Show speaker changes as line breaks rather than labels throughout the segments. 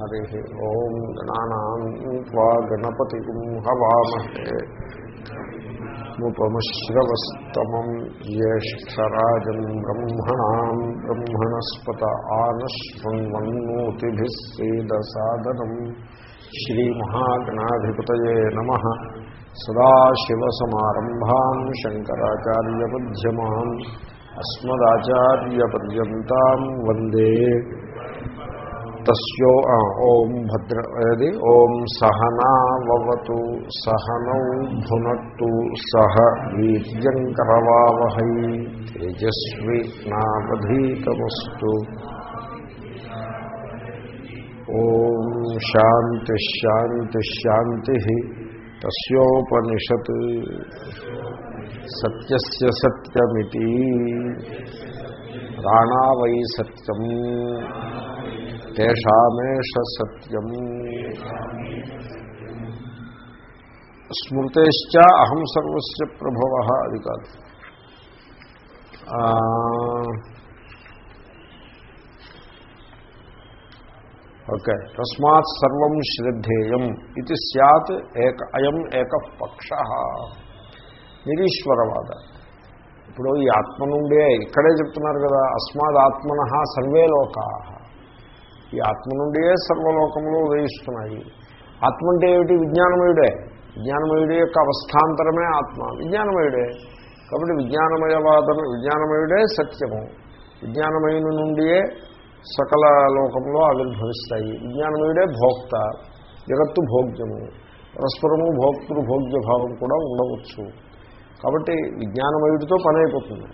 హరి ఓం గణానా గణపతి హవామహే ముపమశ్రవస్తమం జ్యేష్టరాజం బ్రహ్మణా బ్రహ్మణస్పత ఆనశ్వన్వన్నోతిభిः సేదసాదనం శ్రీమహాగణాధిపతయే నమ అస్మదాచార్యపర్యంతం వందే తస్యో ఓం భద్ర అది ఓం సహనావతు సహనౌ భునత్తు సహ వీర్యంకరవావహై తేజస్వి నావధీతమస్తు ఓం శాంతి శాంతి శాంతి తస్యోపనిషత్ సత్యస్య సత్యమితి ప్రాణావై సత్యం తేషామేష సత్యం స్మృతేశ్చ అహం సర్వస్య ప్రభవ అది కాదు ఓకే తస్మాత్ సర్వం శ్రద్ధేయం ఇది సత్ ఏక అయం ఏక పక్ష నిరీశ్వరవాద ఇప్పుడు ఈ ఆత్మ నుండే ఇక్కడే చెప్తున్నారు కదా అస్మాద్ ఆత్మన సర్వే లోకా। ఈ ఆత్మ నుండియే సర్వలోకంలో ఉదయిస్తున్నాయి. ఆత్మ అంటే ఏమిటి? విజ్ఞానమయుడే. విజ్ఞానమయుడి యొక్క అవస్థాంతరమే ఆత్మ. విజ్ఞానమయుడే. కాబట్టి విజ్ఞానమయవాదన విజ్ఞానమయుడే సత్యము. విజ్ఞానమయుల నుండియే సకల లోకంలో ఆవిర్భవిస్తాయి. విజ్ఞానమయుడే భోక్త. జగత్తు భోగ్యము. పరస్పరము భోక్తులు భోగ్య భావం కూడా ఉండవచ్చు. కాబట్టి విజ్ఞానమయుడితో పని అయిపోతుంది.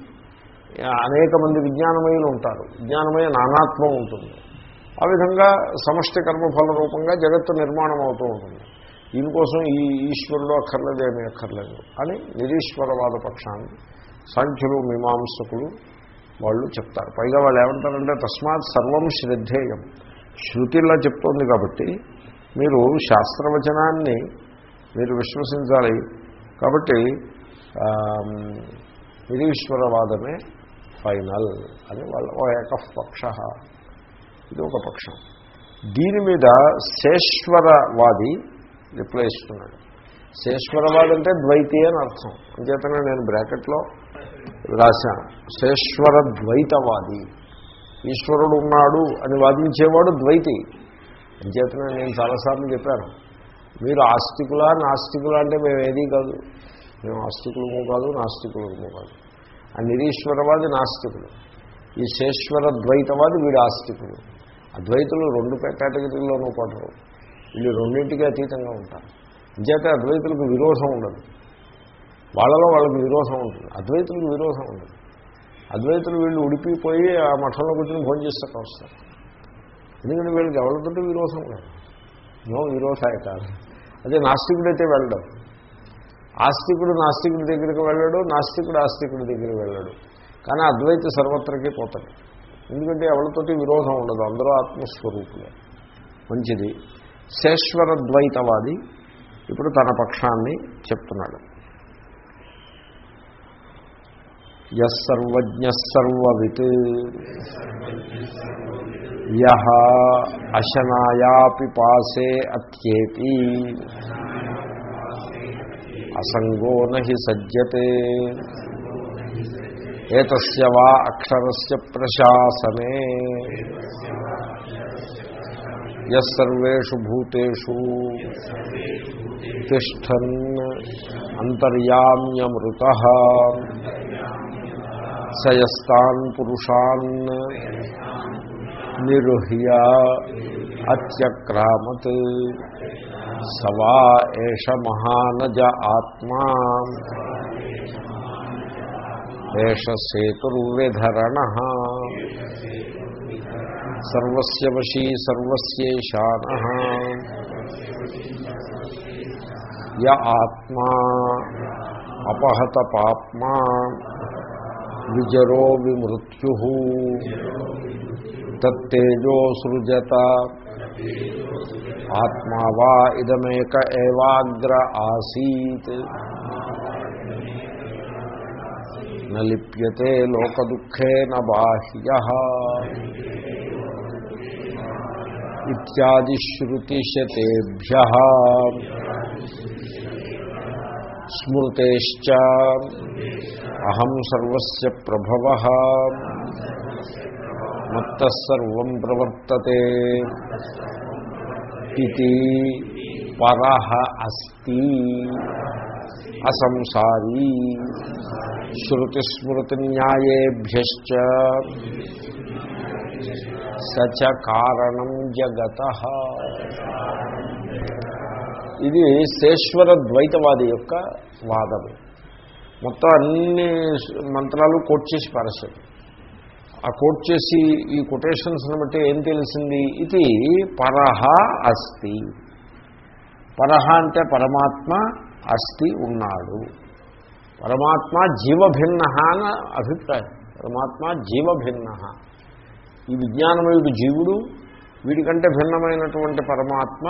అనేక మంది విజ్ఞానమయులు ఉంటారు. విజ్ఞానమయ నానాత్మం ఉంటుంది. ఆ విధంగా సమష్టి కర్మఫల రూపంగా జగత్తు నిర్మాణం అవుతూ ఉంటుంది. దీనికోసం ఈ ఈశ్వరుడు అక్కర్లేదు ఏమీ అక్కర్లేదు అని నిరీశ్వరవాద పక్షాన్ని సాంఖ్యులు మీమాంసకులు వాళ్ళు చెప్తారు. పైగా వాళ్ళు ఏమంటారంటే తస్మాత్ సర్వం శ్రద్ధేయం. శృతిలా చెప్తోంది కాబట్టి మీరు శాస్త్రవచనాన్ని మీరు విశ్వసించాలి కాబట్టి నిరీశ్వరవాదమే ఫైనల్ అని వాళ్ళ ఓ ఏకపక్ష ఇది ఒక పక్షం. దీని మీద శేశ్వరవాది రిప్లై ఇస్తున్నాడు. శేశ్వరవాది అంటే ద్వైతి అని అర్థం. అంచేతనే నేను బ్రాకెట్లో రాశాను. శేశ్వర ద్వైతవాది ఈశ్వరుడు ఉన్నాడు అని వాదించేవాడు ద్వైతి. అంచేతనే నేను చాలాసార్లు చెప్పాను. మీరు ఆస్తికులా నాస్తికులా అంటే మేము ఏదీ కాదు. మేము ఆస్తికులము కాదు నాస్తికులము కాదు. ఆ నిరీశ్వరవాది నాస్తికులు ఈ శేశ్వర ద్వైతవాది వీడు ఆస్తికులు అద్వైతులు రెండు కేటగిరీల్లోనూ పడరు వీళ్ళు రెండింటికి అతీతంగా ఉంటారు. ఇంచేత అద్వైతులకు విరోధం ఉండదు. వాళ్ళలో వాళ్ళకి విరోధం ఉంటుంది. అద్వైతులకు విరోధం ఉండదు. అద్వైతులు వీళ్ళు ఉడిపిపోయి ఆ మఠంలో కూర్చొని భోజనం చేస్తారు వస్తారు. ఎందుకంటే వీళ్ళకి ఎవరితో విరోధం లేదు. నో విరోధాయ కాదు. అదే నాస్తికుడైతే వెళ్ళడం. ఆస్తికుడు నాస్తికుడి దగ్గరికి వెళ్ళాడు నాస్తికుడు ఆస్తికుడి దగ్గరికి వెళ్ళాడు. కానీ అద్వైత సర్వత్రకే పోతాడు. ఎందుకంటే ఎవరితోటి విరోధం ఉండదు అందరూ ఆత్మస్వరూపులే. మంచిది. శేశ్వర ద్వైతవాది ఇప్పుడు తన పక్షాన్ని చెప్తున్నాడు. యర్వజ్ఞ సర్వవిత్ యహ అశనాయాపి పాసే అత్యేతి. అసంగో నహి సజ్జతే. ఏతస్య వా అక్షరస్య ప్రశాసనే. ఎస్సర్వేషు భూతేషు తిష్టన్ అంతర్యామ్యమృత. సయస్తాన్ పురుషాన్ నిరుహ్య అత్యక్రామత్. సవా ఏష మహానజ ఆత్మా. ఏష సేతుర్వ్యధరణ సర్వస్య వశీ సర్వస్యేషాన య ఆత్మా అపహత పాప్మా విజరో విమృత్యు తత్తేజో సృజత ఆత్మా వా ఇదమేక ఏవాగ్ర ఆసీత్ నలిప్యతే లోకదుఃఖేన బాహ్య ఇత్యాదిశ్రుతిశతేభ్య స్మృతేశ్చ అహం సర్వస్ ప్రభవ మత్తసర్వం ప్రవర్తతే ఇది పరహ అస్తి అసంసారీ శృతిస్మృతిన్యాయేభ్యశ్చ సచ కారణం జగత. ఇది శేశ్వర ద్వైతవాది యొక్క వాదము మొత్తం అన్ని మంత్రాలు కోట్ చేసి పారేశాడు ఆ కోట్ చేసి ఈ కొటేషన్స్ని బట్టి ఏం తెలిసింది? ఇది పరహ అస్తి. పరహ అంటే పరమాత్మ అస్తి ఉన్నాడు. పరమాత్మ జీవభిన్న అని అభిప్రాయం. పరమాత్మ జీవభిన్న. ఈ విజ్ఞానమయుడు జీవుడు వీడికంటే భిన్నమైనటువంటి పరమాత్మ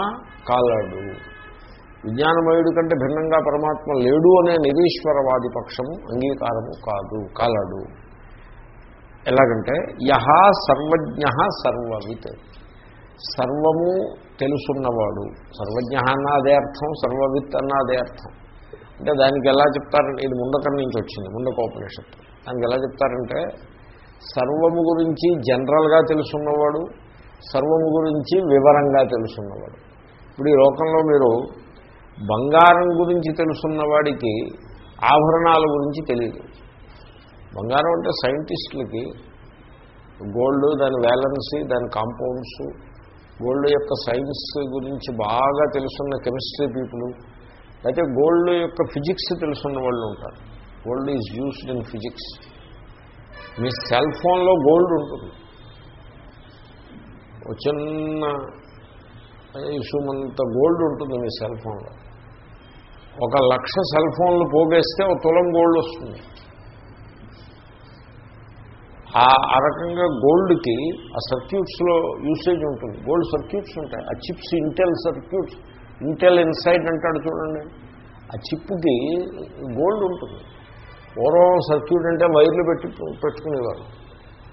కాలడు. విజ్ఞానమయుడి కంటే భిన్నంగా పరమాత్మ లేడు అనే నిరీశ్వరవాది పక్షము అంగీకారము కాదు కాలడు. ఎలాగంటే యహ సర్వజ్ఞ సర్వవిత్ సర్వము తెలుసున్నవాడు. సర్వజ్ఞ అన్న అదే అర్థం సర్వవిత్ అన్న అదే అర్థం. అంటే దానికి ఎలా చెప్తారంటే ఇది ముండకం నుంచి వచ్చింది ముండకోపనిషత్తు దానికి ఎలా చెప్తారంటే సర్వము గురించి జనరల్గా తెలుసున్నవాడు సర్వము గురించి వివరంగా తెలుసున్నవాడు. ఇప్పుడు ఈ లోకంలో మీరు బంగారం గురించి తెలుసున్నవాడికి ఆభరణాల గురించి తెలియదు. బంగారం అంటే సైంటిస్టులకి గోల్డ్ దాని వ్యాలెన్సీ దాని కాంపౌండ్స్ గోల్డ్ యొక్క సైన్స్ గురించి బాగా తెలుసున్న కెమిస్ట్రీ పీపుల్ అయితే గోల్డ్ యొక్క ఫిజిక్స్ తెలుసున్న వాళ్ళు ఉంటారు. Gold is used in physics. Me cell ఫోన్లో గోల్డ్ ఉంటుంది. చిన్న ఇసుమంత గోల్డ్ ఉంటుంది మీ సెల్ ఫోన్లో. ఒక లక్ష సెల్ ఫోన్లు పోగేస్తే ఒక తులం గోల్డ్ వస్తుంది. ఆ రకంగా గోల్డ్కి ఆ సర్క్యూట్స్లో యూసేజ్ ఉంటుంది. గోల్డ్ సర్క్యూట్స్ ఉంటాయి. ఆ chips Intel circuits. Intel inside అంటాడు చూడండి. ఆ చిప్కి గోల్డ్ ఉంటుంది. పూర్వం సర్క్యూట్ అంటే వైర్లు పెట్టి పెట్టుకునేవారు.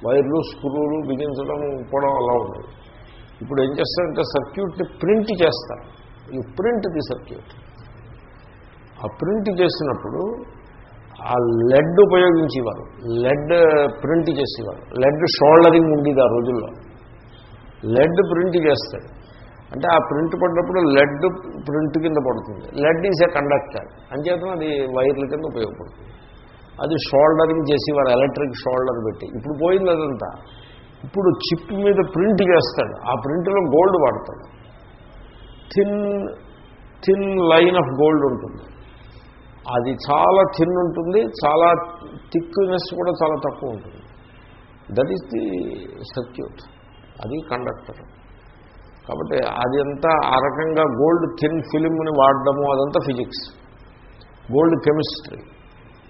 వైర్లు స్క్రూలు బిగించడం పోవడం అలా ఉండదు. ఇప్పుడు ఏం చేస్తారంటే సర్క్యూట్ని ప్రింట్ చేస్తారు. ఈ ప్రింట్ ది సర్క్యూట్. ఆ ప్రింట్ చేసినప్పుడు ఆ లెడ్ ఉపయోగించేవారు. లెడ్ ప్రింట్ చేసేవారు. లెడ్ షోల్డరింగ్ ఉండేది ఆ రోజుల్లో. లెడ్ ప్రింట్ చేస్తాడు అంటే ఆ ప్రింట్ పడినప్పుడు లెడ్ ప్రింట్ కింద పడుతుంది. Lead is a conductor. అంచేతం అది వైర్ల కింద ఉపయోగపడుతుంది. అది షోల్డరింగ్ చేసేవారు ఎలక్ట్రిక్ షోల్డర్ పెట్టి. ఇప్పుడు పోయింది అదంతా. ఇప్పుడు చిప్ మీద ప్రింట్ చేస్తాడు. ఆ ప్రింట్లో gold వాడతాడు. Thin thin line of gold ఉంటుంది. అది చాలా థిన్ ఉంటుంది చాలా థిక్నెస్ కూడా చాలా తక్కువ ఉంటుంది. దట్ ఈస్ ది సర్క్యూట్ అది కండక్టర్ కాబట్టి అది అంతా ఆ రకంగా గోల్డ్ థిన్ ఫిలింని వాడడము అదంతా ఫిజిక్స్ గోల్డ్ కెమిస్ట్రీ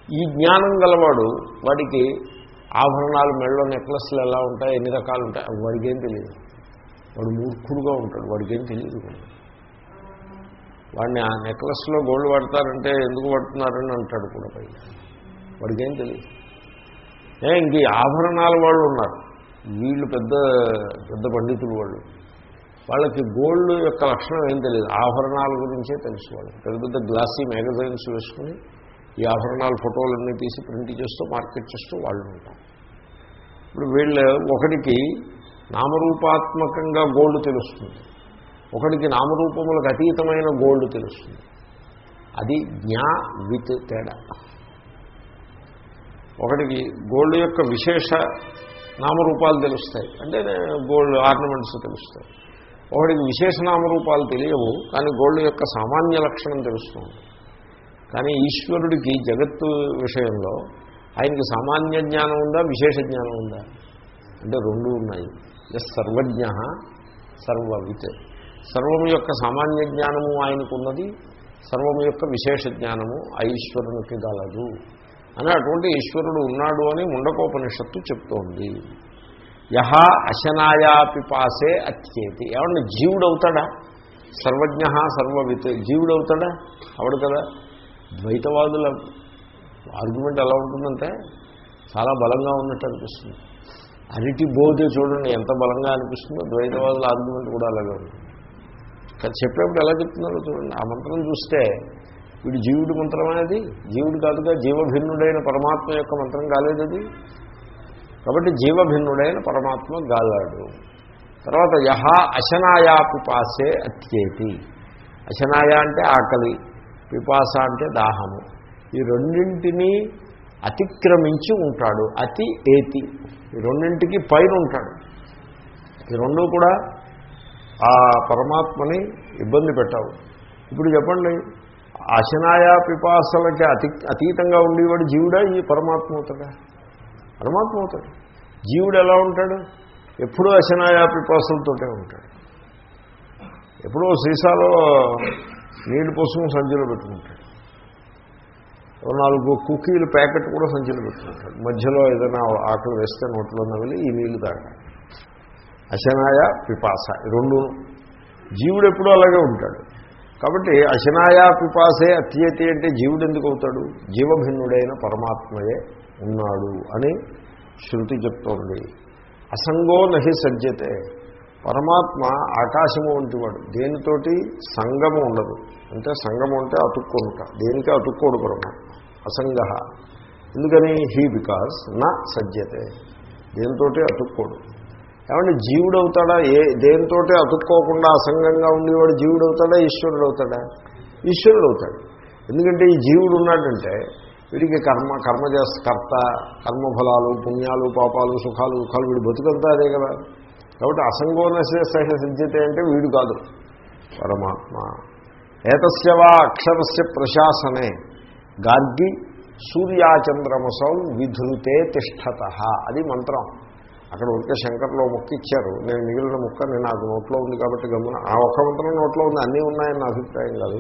ఈ జ్ఞానం గలవాడు వాడికి ఆభరణాలు మెళ్ళో నెక్లెస్లు ఎలా ఉంటాయి ఎన్ని రకాలు ఉంటాయి వాడికి ఏం తెలియదు వాడు మూర్ఖుడుగా ఉంటాడు వాడికి ఏం తెలియదు వాడిని ఆ నెక్లెస్లో గోల్డ్ పడతారంటే ఎందుకు పడుతున్నారని అంటాడు కూడా పైన వాడికేం తెలియదు ఏ ఇంక ఆభరణాల వాళ్ళు ఉన్నారు. వీళ్ళు పెద్ద పెద్ద పండితులు వాళ్ళు. వాళ్ళకి గోల్డ్ యొక్క లక్షణం ఏం తెలియదు ఆభరణాల గురించే తెలుసు వాళ్ళు పెద్ద పెద్ద గ్లాసీ మ్యాగజైన్స్ వేసుకుని ఈ ఆభరణాల ఫోటోలన్నీ తీసి ప్రింట్ చేస్తూ మార్కెట్ చేస్తూ వాళ్ళు ఉంటారు. ఇప్పుడు వీళ్ళు ఒకటికి నామరూపాత్మకంగా గోల్డ్ తెలుస్తుంది. ఒకడికి నామరూపములకు అతీతమైన గోల్డ్ తెలుస్తుంది. అది జ్ఞా విత్ తేడా. ఒకటికి గోల్డ్ యొక్క విశేష నామరూపాలు తెలుస్తాయి. అంటే గోల్డ్ ఆర్నమెంట్స్ తెలుస్తాయి. ఒకటికి విశేష నామరూపాలు తెలియవు కానీ గోల్డ్ యొక్క సామాన్య లక్షణం తెలుస్తుంది. కానీ ఈశ్వరుడికి జగత్తు విషయంలో ఆయనకి సామాన్య జ్ఞానం ఉందా విశేష జ్ఞానం ఉందా? అంటే రెండు ఉన్నాయి. ఎస్ సర్వజ్ఞ సర్వవిత్. సర్వము యొక్క సామాన్య జ్ఞానము ఆయనకున్నది సర్వము యొక్క విశేష జ్ఞానము ఆ ఈశ్వరునికి గలదు. అని అటువంటి ఈశ్వరుడు ఉన్నాడు అని ముండకోపనిషత్తు చెప్తోంది. యహ అశనాయాపిపాసే అత్యేతి. ఏమన్నా జీవుడవుతాడా? సర్వజ్ఞ సర్వవిత్ జీవుడవుతాడా? అవడు కదా. ద్వైతవాదుల ఆర్గ్యుమెంట్ ఎలా ఉంటుందంటే చాలా బలంగా ఉన్నట్టు అనిపిస్తుంది. అరటి బోధ చూడండి ఎంత బలంగా అనిపిస్తుందో ద్వైతవాదుల ఆర్గ్యుమెంట్ కూడా అలాగే ఉంటుంది. కానీ చెప్పేప్పుడు ఎలా చెప్తున్నారో చూడండి. ఆ మంత్రం చూస్తే వీడు జీవుడి మంత్రం అనేది జీవుడు కాదుగా జీవభిన్నుడైన పరమాత్మ యొక్క మంత్రం కాలేదు అది కాబట్టి జీవభిన్నుడైన పరమాత్మ గాలాడు. తర్వాత యహ అశనాయా పిపాసే అత్యేతి. అశనాయ అంటే ఆకలి పిపాస అంటే దాహము. ఈ రెండింటినీ అతిక్రమించి ఉంటాడు. అతి ఏతి. ఈ రెండింటికి పైన ఉంటాడు ఈ రెండు కూడా ఆ పరమాత్మని ఇబ్బంది పెట్టావు. ఇప్పుడు చెప్పండి అశనాయ పిపాసలకి అతి అతీతంగా ఉండేవాడు జీవుడా ఈ పరమాత్మ అవుతాడా పరమాత్మ అవుతాడు జీవుడు ఎలా ఉంటాడు? ఎప్పుడూ అశనాయ పిపాసలతోటే ఉంటాడు. ఎప్పుడో సీసాలో నీళ్ళు పోసుకుని సంచిలో పెట్టుకుంటాడు. నాలుగు కుకీలు ప్యాకెట్ కూడా సంచిలో పెట్టుకుంటాడు. మధ్యలో ఏదైనా ఆకలి వేస్తే నోట్లో నవిలి ఈ నీళ్ళు తాగాలి. అశనాయ పిపాస. రెండు జీవుడు ఎప్పుడూ అలాగే ఉంటాడు. కాబట్టి అశనాయ పిపాసే అత్యతి అంటే జీవుడు ఎందుకు అవుతాడు? జీవభిన్నుడైన పరమాత్మయే ఉన్నాడు అని శృతి చెప్తోంది. అసంగో నహి సజ్జతే. పరమాత్మ ఆకాశము వంటివాడు. దేనితోటి? సంగము ఉండదు. అంటే సంగము అంటే అతుక్కుంట దేనికి అతుక్కోడు పరమాత్మ అసంగ. ఎందుకని? హీ బికాస్ నా సజ్జతే. దేనితోటి? అతుక్కోడు. ఏమంటే జీవుడు అవుతాడా ఏ దేనితో అతుక్కోకుండా అసంగంగా ఉండేవాడు జీవుడు అవుతాడా ఈశ్వరుడు అవుతాడా ఈశ్వరుడు అవుతాడు ఎందుకంటే ఈ జీవుడు ఉన్నాడంటే వీడికి కర్మ కర్మ చేస్త కర్త కర్మఫలాలు పుణ్యాలు పాపాలు సుఖాలు దుఃఖాలు వీడు బతుకంతా అదే కదా. కాబట్టి అసంగోనసే సహ సిద్ధ్యతే అంటే వీడు కాదు. పరమాత్మ. ఏతస్యవా అక్షరస్య ప్రశాసనే. గార్గి సూర్యాచంద్రమసం విధృతే తిష్టత. అది మంత్రం. అక్కడ ఉంటే శంకర్లో ముక్క ఇచ్చారు నేను మిగిలిన ముక్క నేను నాకు నోట్లో ఉంది కాబట్టి గమన ఆ ఒక్క మంత్రం నోట్లో ఉంది. అన్నీ ఉన్నాయని నా అభిప్రాయం కాదు.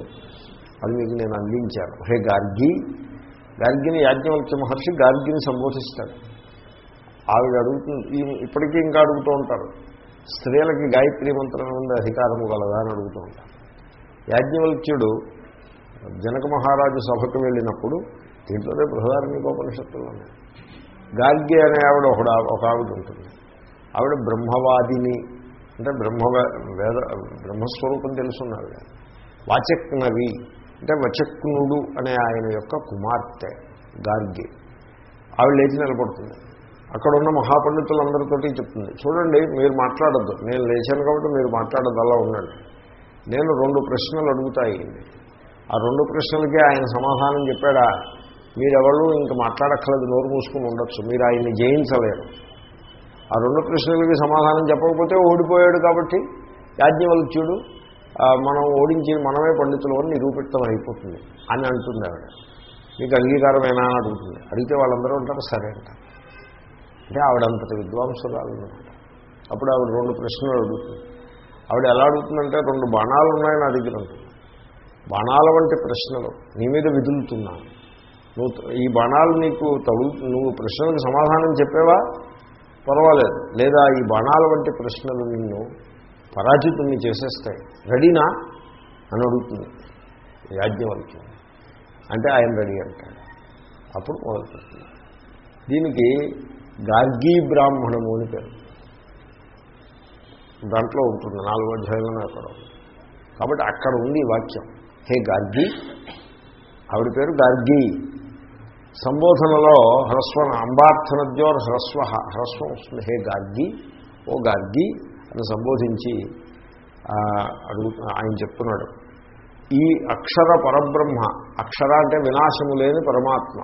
అది మీకు నేను అందించాను. హే గార్గి. గార్గిని యాజ్ఞవల్క్య మహర్షి గార్గిని సంబోధిస్తాడు. ఆవిడ అడుగుతుంది. ఇప్పటికీ ఇంకా అడుగుతూ ఉంటారు. స్త్రీలకి గాయత్రి మంత్రం ఉంది అధికారము కలదా అని అడుగుతూ ఉంటారు. యాజ్ఞవల్క్యుడు జనక మహారాజు సభకు వెళ్ళినప్పుడు దీంట్లోనే బృహదారణ్యోపనిషత్తులు ఉన్నాయి. గార్గి అనే ఆవిడ ఒక ఒక ఆవిడ ఉంటుంది. ఆవిడ బ్రహ్మవాదిని. అంటే బ్రహ్మ వేద బ్రహ్మస్వరూపం తెలుసున్న ఆవిడ వాచక్నవి. అంటే వచక్నుడు అనే ఆయన యొక్క కుమార్తె గార్గి. ఆవిడ లేచి నిలబడుతుంది. అక్కడ ఉన్న మహాపండితులందరితోటి చెప్తుంది. చూడండి మీరు మాట్లాడద్దు. నేను లేచాను కాబట్టి మీరు మాట్లాడద్దు అలా ఉండండి నేను రెండు ప్రశ్నలు అడుగుతాయి. ఆ రెండు ప్రశ్నలకి ఆయన సమాధానం చెప్పాడా? మీరెవరు ఇంక మాట్లాడక్కర్లేదు నోరు మూసుకుని ఉండొచ్చు. మీరు ఆయన్ని జయించలేరు. ఆ రెండు ప్రశ్నలకి సమాధానం చెప్పకపోతే ఓడిపోయాడు కాబట్టి యాజ్ఞవల్క్యుడు మనం ఓడించి మనమే పండితులు అని నిరూపితం అయిపోతుంది అని అంటుంది ఆవిడ. మీకు అంగీకారమేనా అని అడుగుతుంది. అడిగితే వాళ్ళందరూ ఉంటారు సరే అంటారు. అంటే ఆవిడంతటి విద్వాంసురాలు అనమాట అప్పుడు ఆవిడ రెండు ప్రశ్నలు అడుగుతుంది. ఆవిడ ఎలా అడుగుతుందంటే రెండు బాణాలు ఉన్నాయి నా దగ్గర ఉంటుంది బాణాల వంటి ప్రశ్నలు నీ మీద విదులుతున్నాను నువ్వు ఈ బాణాలు నీకు తగు నువ్వు ప్రశ్నలకు సమాధానం చెప్పేవా? పర్వాలేదు. లేదా ఈ బాణాల వంటి ప్రశ్నలు నిన్ను పరాజితుల్ని చేసేస్తాయి. రెడీనా? అని అడుగుతుంది. యాజ్ఞవల్క్యం అంటే ఆయన రెడీ అంటాడు. అప్పుడు మొదలుపెడుతుంది. దీనికి గార్గీ బ్రాహ్మణము అని పేరు. దాంట్లో ఉంటుంది. నాలుగో అధ్యాయంలోనే అక్కడ కాబట్టి అక్కడ ఉంది వాక్యం. హే గార్గి. ఆవిడ పేరు గార్గి. సంబోధనలో హ్రస్వ అంబార్థనద్యోర్ హ్రస్వ హ్రస్వం వస్తుంది. హే గార్గి ఓ గార్గి అని సంబోధించి అడుగు ఆయన చెప్తున్నాడు. ఈ అక్షర పరబ్రహ్మ అక్షర అంటే వినాశము లేని పరమాత్మ.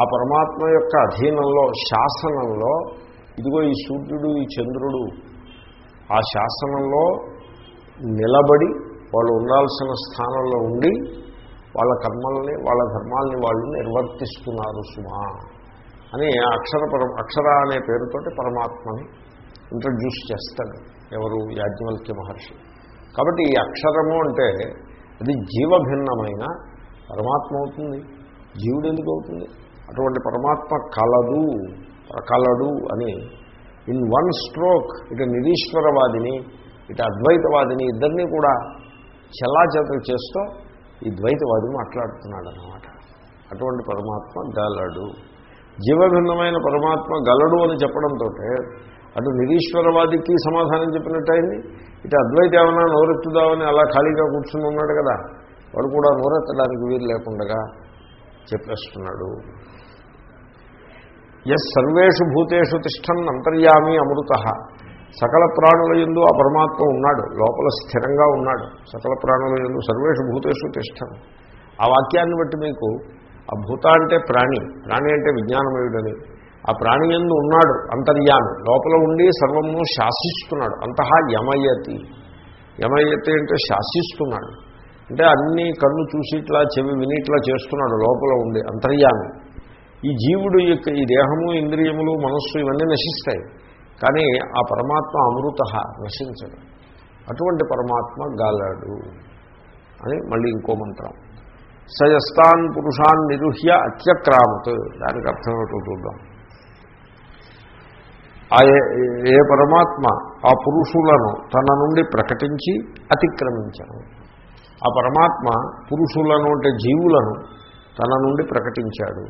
ఆ పరమాత్మ యొక్క అధీనంలో శాసనంలో ఇదిగో ఈ సూర్యుడు ఈ చంద్రుడు ఆ శాసనంలో నిలబడి వాళ్ళు ఉండాల్సిన స్థానంలో ఉండి వాళ్ళ కర్మల్ని వాళ్ళ ధర్మాల్ని వాళ్ళు నిర్వర్తిస్తున్నారు సుమా అని అక్షరపర అక్షర అనే పేరుతోటి పరమాత్మని ఇంట్రడ్యూస్ చేస్తాడు ఎవరు యాజ్ఞవల్క్య మహర్షి. కాబట్టి ఈ అక్షరము అంటే అది జీవభిన్నమైన పరమాత్మ అవుతుంది. జీవుడు ఎందుకు అవుతుంది? అటువంటి పరమాత్మ కలదు కలడు అని ఇన్ వన్ స్ట్రోక్ ఇటు నిరీశ్వరవాదిని ఇటు అద్వైతవాదిని ఇద్దరినీ కూడా చెల్లాచెతలు చేస్తూ ఈ ద్వైతవాది మాట్లాడుతున్నాడు అనమాట అటువంటి పరమాత్మ గలడు. జీవభిన్నమైన పరమాత్మ గలడు అని చెప్పడంతో అటు నిరీశ్వరవాదికి సమాధానం చెప్పినట్టయింది ఇటు అద్వైత ఏమైనా నోరెత్తుదామని అలా ఖాళీగా కూర్చుని ఉన్నాడు కదా. వాడు కూడా నోరెత్తడానికి వీలు లేకుండా చెప్పేస్తున్నాడు. ఎస్ సర్వేషు భూతేషు తిష్టన్ అంతర్యామి అమృత. సకల ప్రాణుల ఎందు ఆ పరమాత్మ ఉన్నాడు లోపల స్థిరంగా ఉన్నాడు. సకల ప్రాణుల ఎందు సర్వేషు భూతేషు తిష్టం. ఆ వాక్యాన్ని బట్టి మీకు ఆ భూత అంటే ప్రాణి ప్రాణి అంటే విజ్ఞానమయుడని ఆ ప్రాణి ఎందు ఉన్నాడు అంతర్యామి లోపల ఉండి సర్వము శాసిస్తున్నాడు. అంతహా యమయతి. యమయతి అంటే శాసిస్తున్నాడు. అంటే అన్ని కళ్ళు చూసి ఇట్లా చెవి విని ఇట్లా చేస్తున్నాడు లోపల ఉండి అంతర్యామి. ఈ జీవుడు యొక్క ఈ దేహము ఇంద్రియములు మనస్సు ఇవన్నీ నశిస్తాయి. కానీ ఆ పరమాత్మ అమృత నశించడు అటువంటి పరమాత్మ గాలాడు అని మళ్ళీ ఇంకో మంత్రం. సయస్తాన్ పురుషాన్ నిరుహ్య అత్యక్రామత్. దానికి అర్థం ఏమిటో చూద్దాం. ఆ ఏ- ఏ పరమాత్మ ఆ పురుషులను తన నుండి ప్రకటించి అతిక్రమించను. ఆ పరమాత్మ పురుషులను అంటే జీవులను తన నుండి ప్రకటించాడు.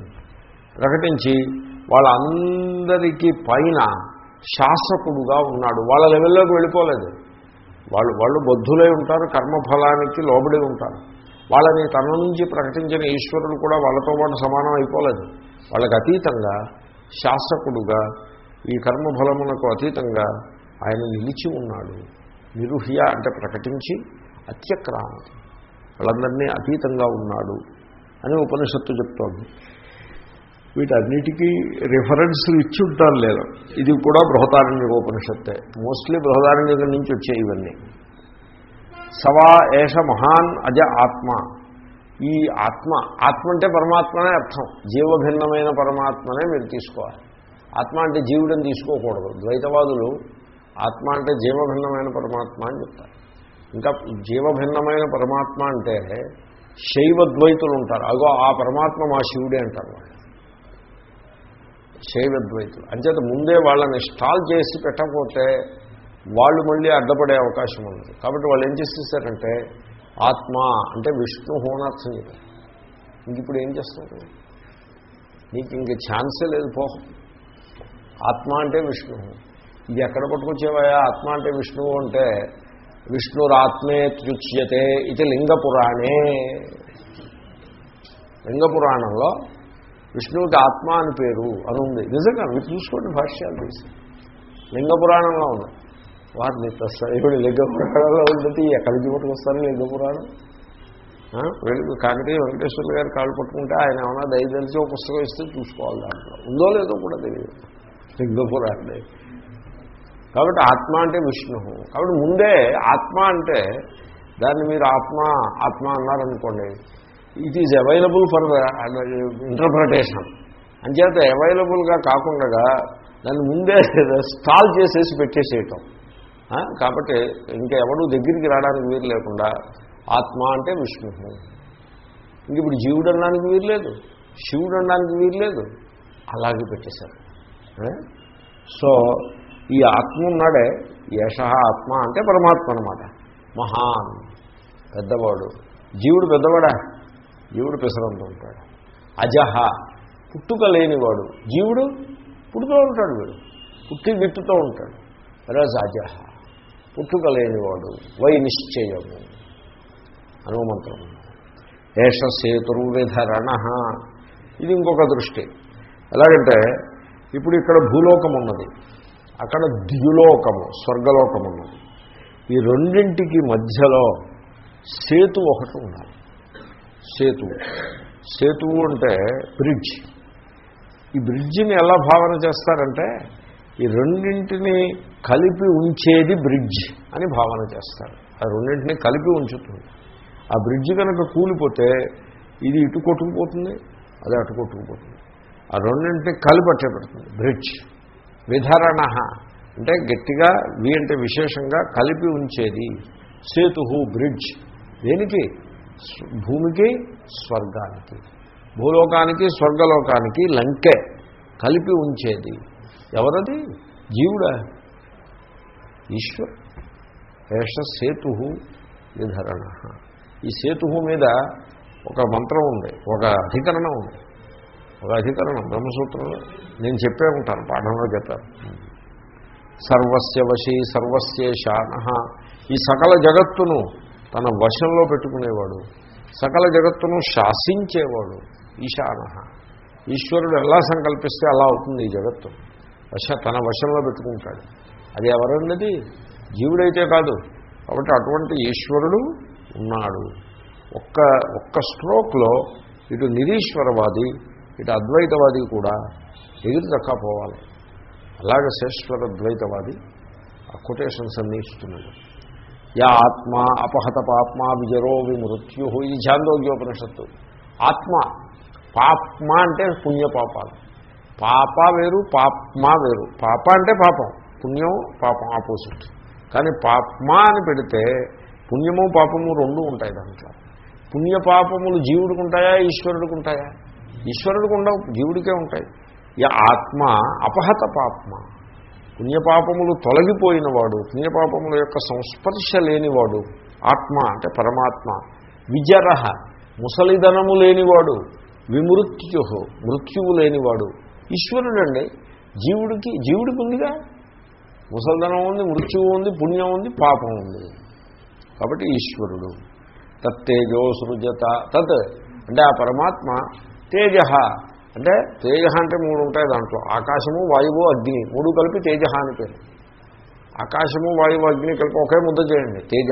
ప్రకటించి వాళ్ళందరికీ పైన శాసకుడుగా ఉన్నాడు. వాళ్ళ లెవెల్లోకి వెళ్ళిపోలేదు. వాళ్ళు వాళ్ళు బద్ధులై ఉంటారు కర్మఫలానికి లోబడి ఉంటారు. వాళ్ళని తన నుంచి ప్రకటించిన ఈశ్వరుడు కూడా వాళ్ళతో పాటు సమానం అయిపోలేదు. వాళ్ళకి అతీతంగా శాసకుడుగా ఈ కర్మఫలమునకు అతీతంగా ఆయన నిలిచి ఉన్నాడు. నిరుహ్య అంటే ప్రకటించి అత్యక్రామతి వాళ్ళందరినీ అతీతంగా ఉన్నాడు అని ఉపనిషత్తు చెప్తోంది. వీటన్నిటికీ రిఫరెన్స్లు ఇచ్చి ఉంటారు లేదు? ఇది కూడా బృహదారణ్య ఉపనిషత్తే మోస్ట్లీ బృహదారణ్యం నుంచి వచ్చాయి ఇవన్నీ. సవా ఏష మహాన్ అజ ఆత్మ. ఈ ఆత్మ ఆత్మ అంటే పరమాత్మనే అర్థం. జీవభిన్నమైన పరమాత్మనే మీరు తీసుకోవాలి. ఆత్మ అంటే జీవుడని తీసుకోకూడదు. ద్వైతవాదులు ఆత్మ అంటే జీవభిన్నమైన పరమాత్మ అని చెప్తారు. ఇంకా జీవభిన్నమైన పరమాత్మ అంటే శైవద్వైతులు ఉంటారు. అగో ఆ పరమాత్మ మా శివుడే అంటారు వాళ్ళు. శైవద్వైతులు అంచేత ముందే వాళ్ళని స్టాల్ చేసి పెట్టకపోతే వాళ్ళు మళ్ళీ అడ్డపడే అవకాశం ఉంది కాబట్టి వాళ్ళు ఏం చేసేసారంటే ఆత్మ అంటే విష్ణు హోనార్థం చెప్పారు ఇంక ఇప్పుడు ఏం చేస్తారు? నీకు ఇంక ఛాన్సే లేదు పో. ఆత్మ అంటే విష్ణు. ఇది ఎక్కడ పట్టుకొచ్చేవాయా? ఆత్మ అంటే విష్ణువు అంటే విష్ణురాత్మే త్యుచ్యతే ఇది లింగపురాణే. లింగపురాణంలో విష్ణువుకి ఆత్మ అని పేరు అని ఉంది. నిజంగా మీరు చూసుకోండి భాష్యాలు తీసి. లింగపురాణంలో ఉంది. వారిని ఇప్పుడు లింగపురాణంలో ఉందంటే ఎక్కడి నుంచి పట్టుకొస్తారు లింగపురాణం? పురాణం వెళ్ళి కాకతీయ వెంకటేశ్వర గారు కాళ్ళు పట్టుకుంటే ఆయన ఏమైనా దయదలిచి ఒక పుస్తకం ఇస్తే చూసుకోవాలి దాంట్లో. ఉందో లేదో కూడా తెలియదు. లింగపురాణే కాబట్టి ఆత్మ అంటే విష్ణు. కాబట్టి ముందే ఆత్మ అంటే దాన్ని మీరు ఆత్మ ఆత్మ అన్నారనుకోండి it is available for interpretation అంచేత అవైలబుల్గా కాకుండా దాన్ని ముందే స్టాల్ చేసేసి పెట్టేసేయటం. కాబట్టి ఇంకా ఎవడు దగ్గరికి రావడానికి వీలు లేకుండా ఆత్మ అంటే విష్ణు. ఇంక ఇప్పుడు జీవుడు అనడానికి వీలు లేదు. శివుడు అనడానికి వీలు లేదు. అలాగే పెట్టేశారు. సో ఈ ఆత్మ ఉన్నాడే యశ ఆత్మ అంటే పరమాత్మ అనమాట మహాన్ పెద్దవాడు. జీవుడు పెద్దవాడా? జీవుడు పెసరంత ఉంటాడు. అజహ పుట్టుక లేనివాడు జీవుడు పుట్టుతూ ఉంటాడు వీడు. పుట్టి విట్టుతూ ఉంటాడు. రజ్ అజహ పుట్టుక లేనివాడు వై నిశ్చయము హనుమంత్రం ఏష సేతుర్విధరణ ఇది ఇంకొక దృష్టి. ఎలాగంటే ఇప్పుడు ఇక్కడ భూలోకం ఉన్నది అక్కడ ద్యులోకము స్వర్గలోకం ఉన్నది ఈ రెండింటికి మధ్యలో సేతు ఒకటి ఉండాలి. సేతువు. సేతువు అంటే బ్రిడ్జ్. ఈ బ్రిడ్జిని ఎలా భావన చేస్తారంటే ఈ రెండింటిని కలిపి ఉంచేది బ్రిడ్జ్ అని భావన చేస్తారు. ఆ రెండింటిని కలిపి ఉంచుతుంది. ఆ బ్రిడ్జ్ కనుక కూలిపోతే ఇది ఇటు కొట్టుకుపోతుంది అది అటు కొట్టుకుపోతుంది. ఆ రెండింటిని కలిపట్టే పెడుతుంది బ్రిడ్జ్. విధరణ. అంటే గట్టిగా వి అంటే విశేషంగా కలిపి ఉంచేది. సేతు బ్రిడ్జ్. దేనికి? భూమికి స్వర్గానికి. భూలోకానికి స్వర్గలోకానికి లంకే కలిపి ఉంచేది. ఎవరది? జీవుడా. ఈశ్వర్. ఏష సేతు విధరణ. ఈ సేతు మీద ఒక మంత్రం ఉంది ఒక అధికరణం ఉంది. ఒక అధికరణం బ్రహ్మసూత్రంలో నేను చెప్పే ఉంటాను పాఠంలో చెప్పాను. సర్వస్య వశీ సర్వస్యేషాన. ఈ సకల జగత్తును తన వశంలో పెట్టుకునేవాడు. సకల జగత్తును శాసించేవాడు ఈశాన. ఈశ్వరుడు ఎలా సంకల్పిస్తే అలా అవుతుంది ఈ జగత్తు. వశ తన వశంలో పెట్టుకుంటాడు. అది ఎవరన్నది? జీవుడైతే కాదు. కాబట్టి అటువంటి ఈశ్వరుడు ఉన్నాడు. ఒక్క ఒక్క స్ట్రోక్లో ఇటు నిరీశ్వరవాది ఇటు అద్వైతవాది కూడా ఎగిరి దక్కపోవాలి అలాగే శేశ్వర ద్వైతవాది ఆ కొటేషన్స్ అన్నీ ఇస్తున్నాడు. యా ఆత్మ అపహత పాప్మ విజరో విమృత్యు. ఇది ఛాందోగ్యోపనిషత్తు ఆత్మ పాప్మ అంటే పుణ్యపాపాలు. పాప వేరు పాప్మ వేరు. పాప అంటే పాపం. పుణ్యం పాపం ఆపోజిట్. కానీ పాప్మ అని పెడితే పుణ్యము పాపము రెండు ఉంటాయి దాంట్లో. పుణ్యపాపములు జీవుడికి ఉంటాయా ఈశ్వరుడికి ఉంటాయా? ఈశ్వరుడికి ఉండవు జీవుడికే ఉంటాయి. ఈ ఆత్మ అపహత పాప్మ. పుణ్యపాపములు తొలగిపోయినవాడు పుణ్యపాపముల యొక్క సంస్పర్శ లేనివాడు ఆత్మ అంటే పరమాత్మ విజరహ ముసలిధనము లేనివాడు విమృత్యు మృత్యువు లేనివాడు ఈశ్వరుడండి జీవుడికి జీవుడికి ఉందిగా? ముసలిధనం ఉంది మృత్యువు ఉంది పుణ్యం ఉంది పాపం ఉంది. కాబట్టి ఈశ్వరుడు. తత్తేజో సృజత తత్. అంటే ఆ పరమాత్మ తేజ అంటే తేజ అంటే మూడు ఉంటాయి దాంట్లో. ఆకాశము వాయువు అగ్ని. మూడు కలిపి తేజ అని పేరు. ఆకాశము వాయువు అగ్ని కలిపి ఒకే ముద్ద చేయండి తేజ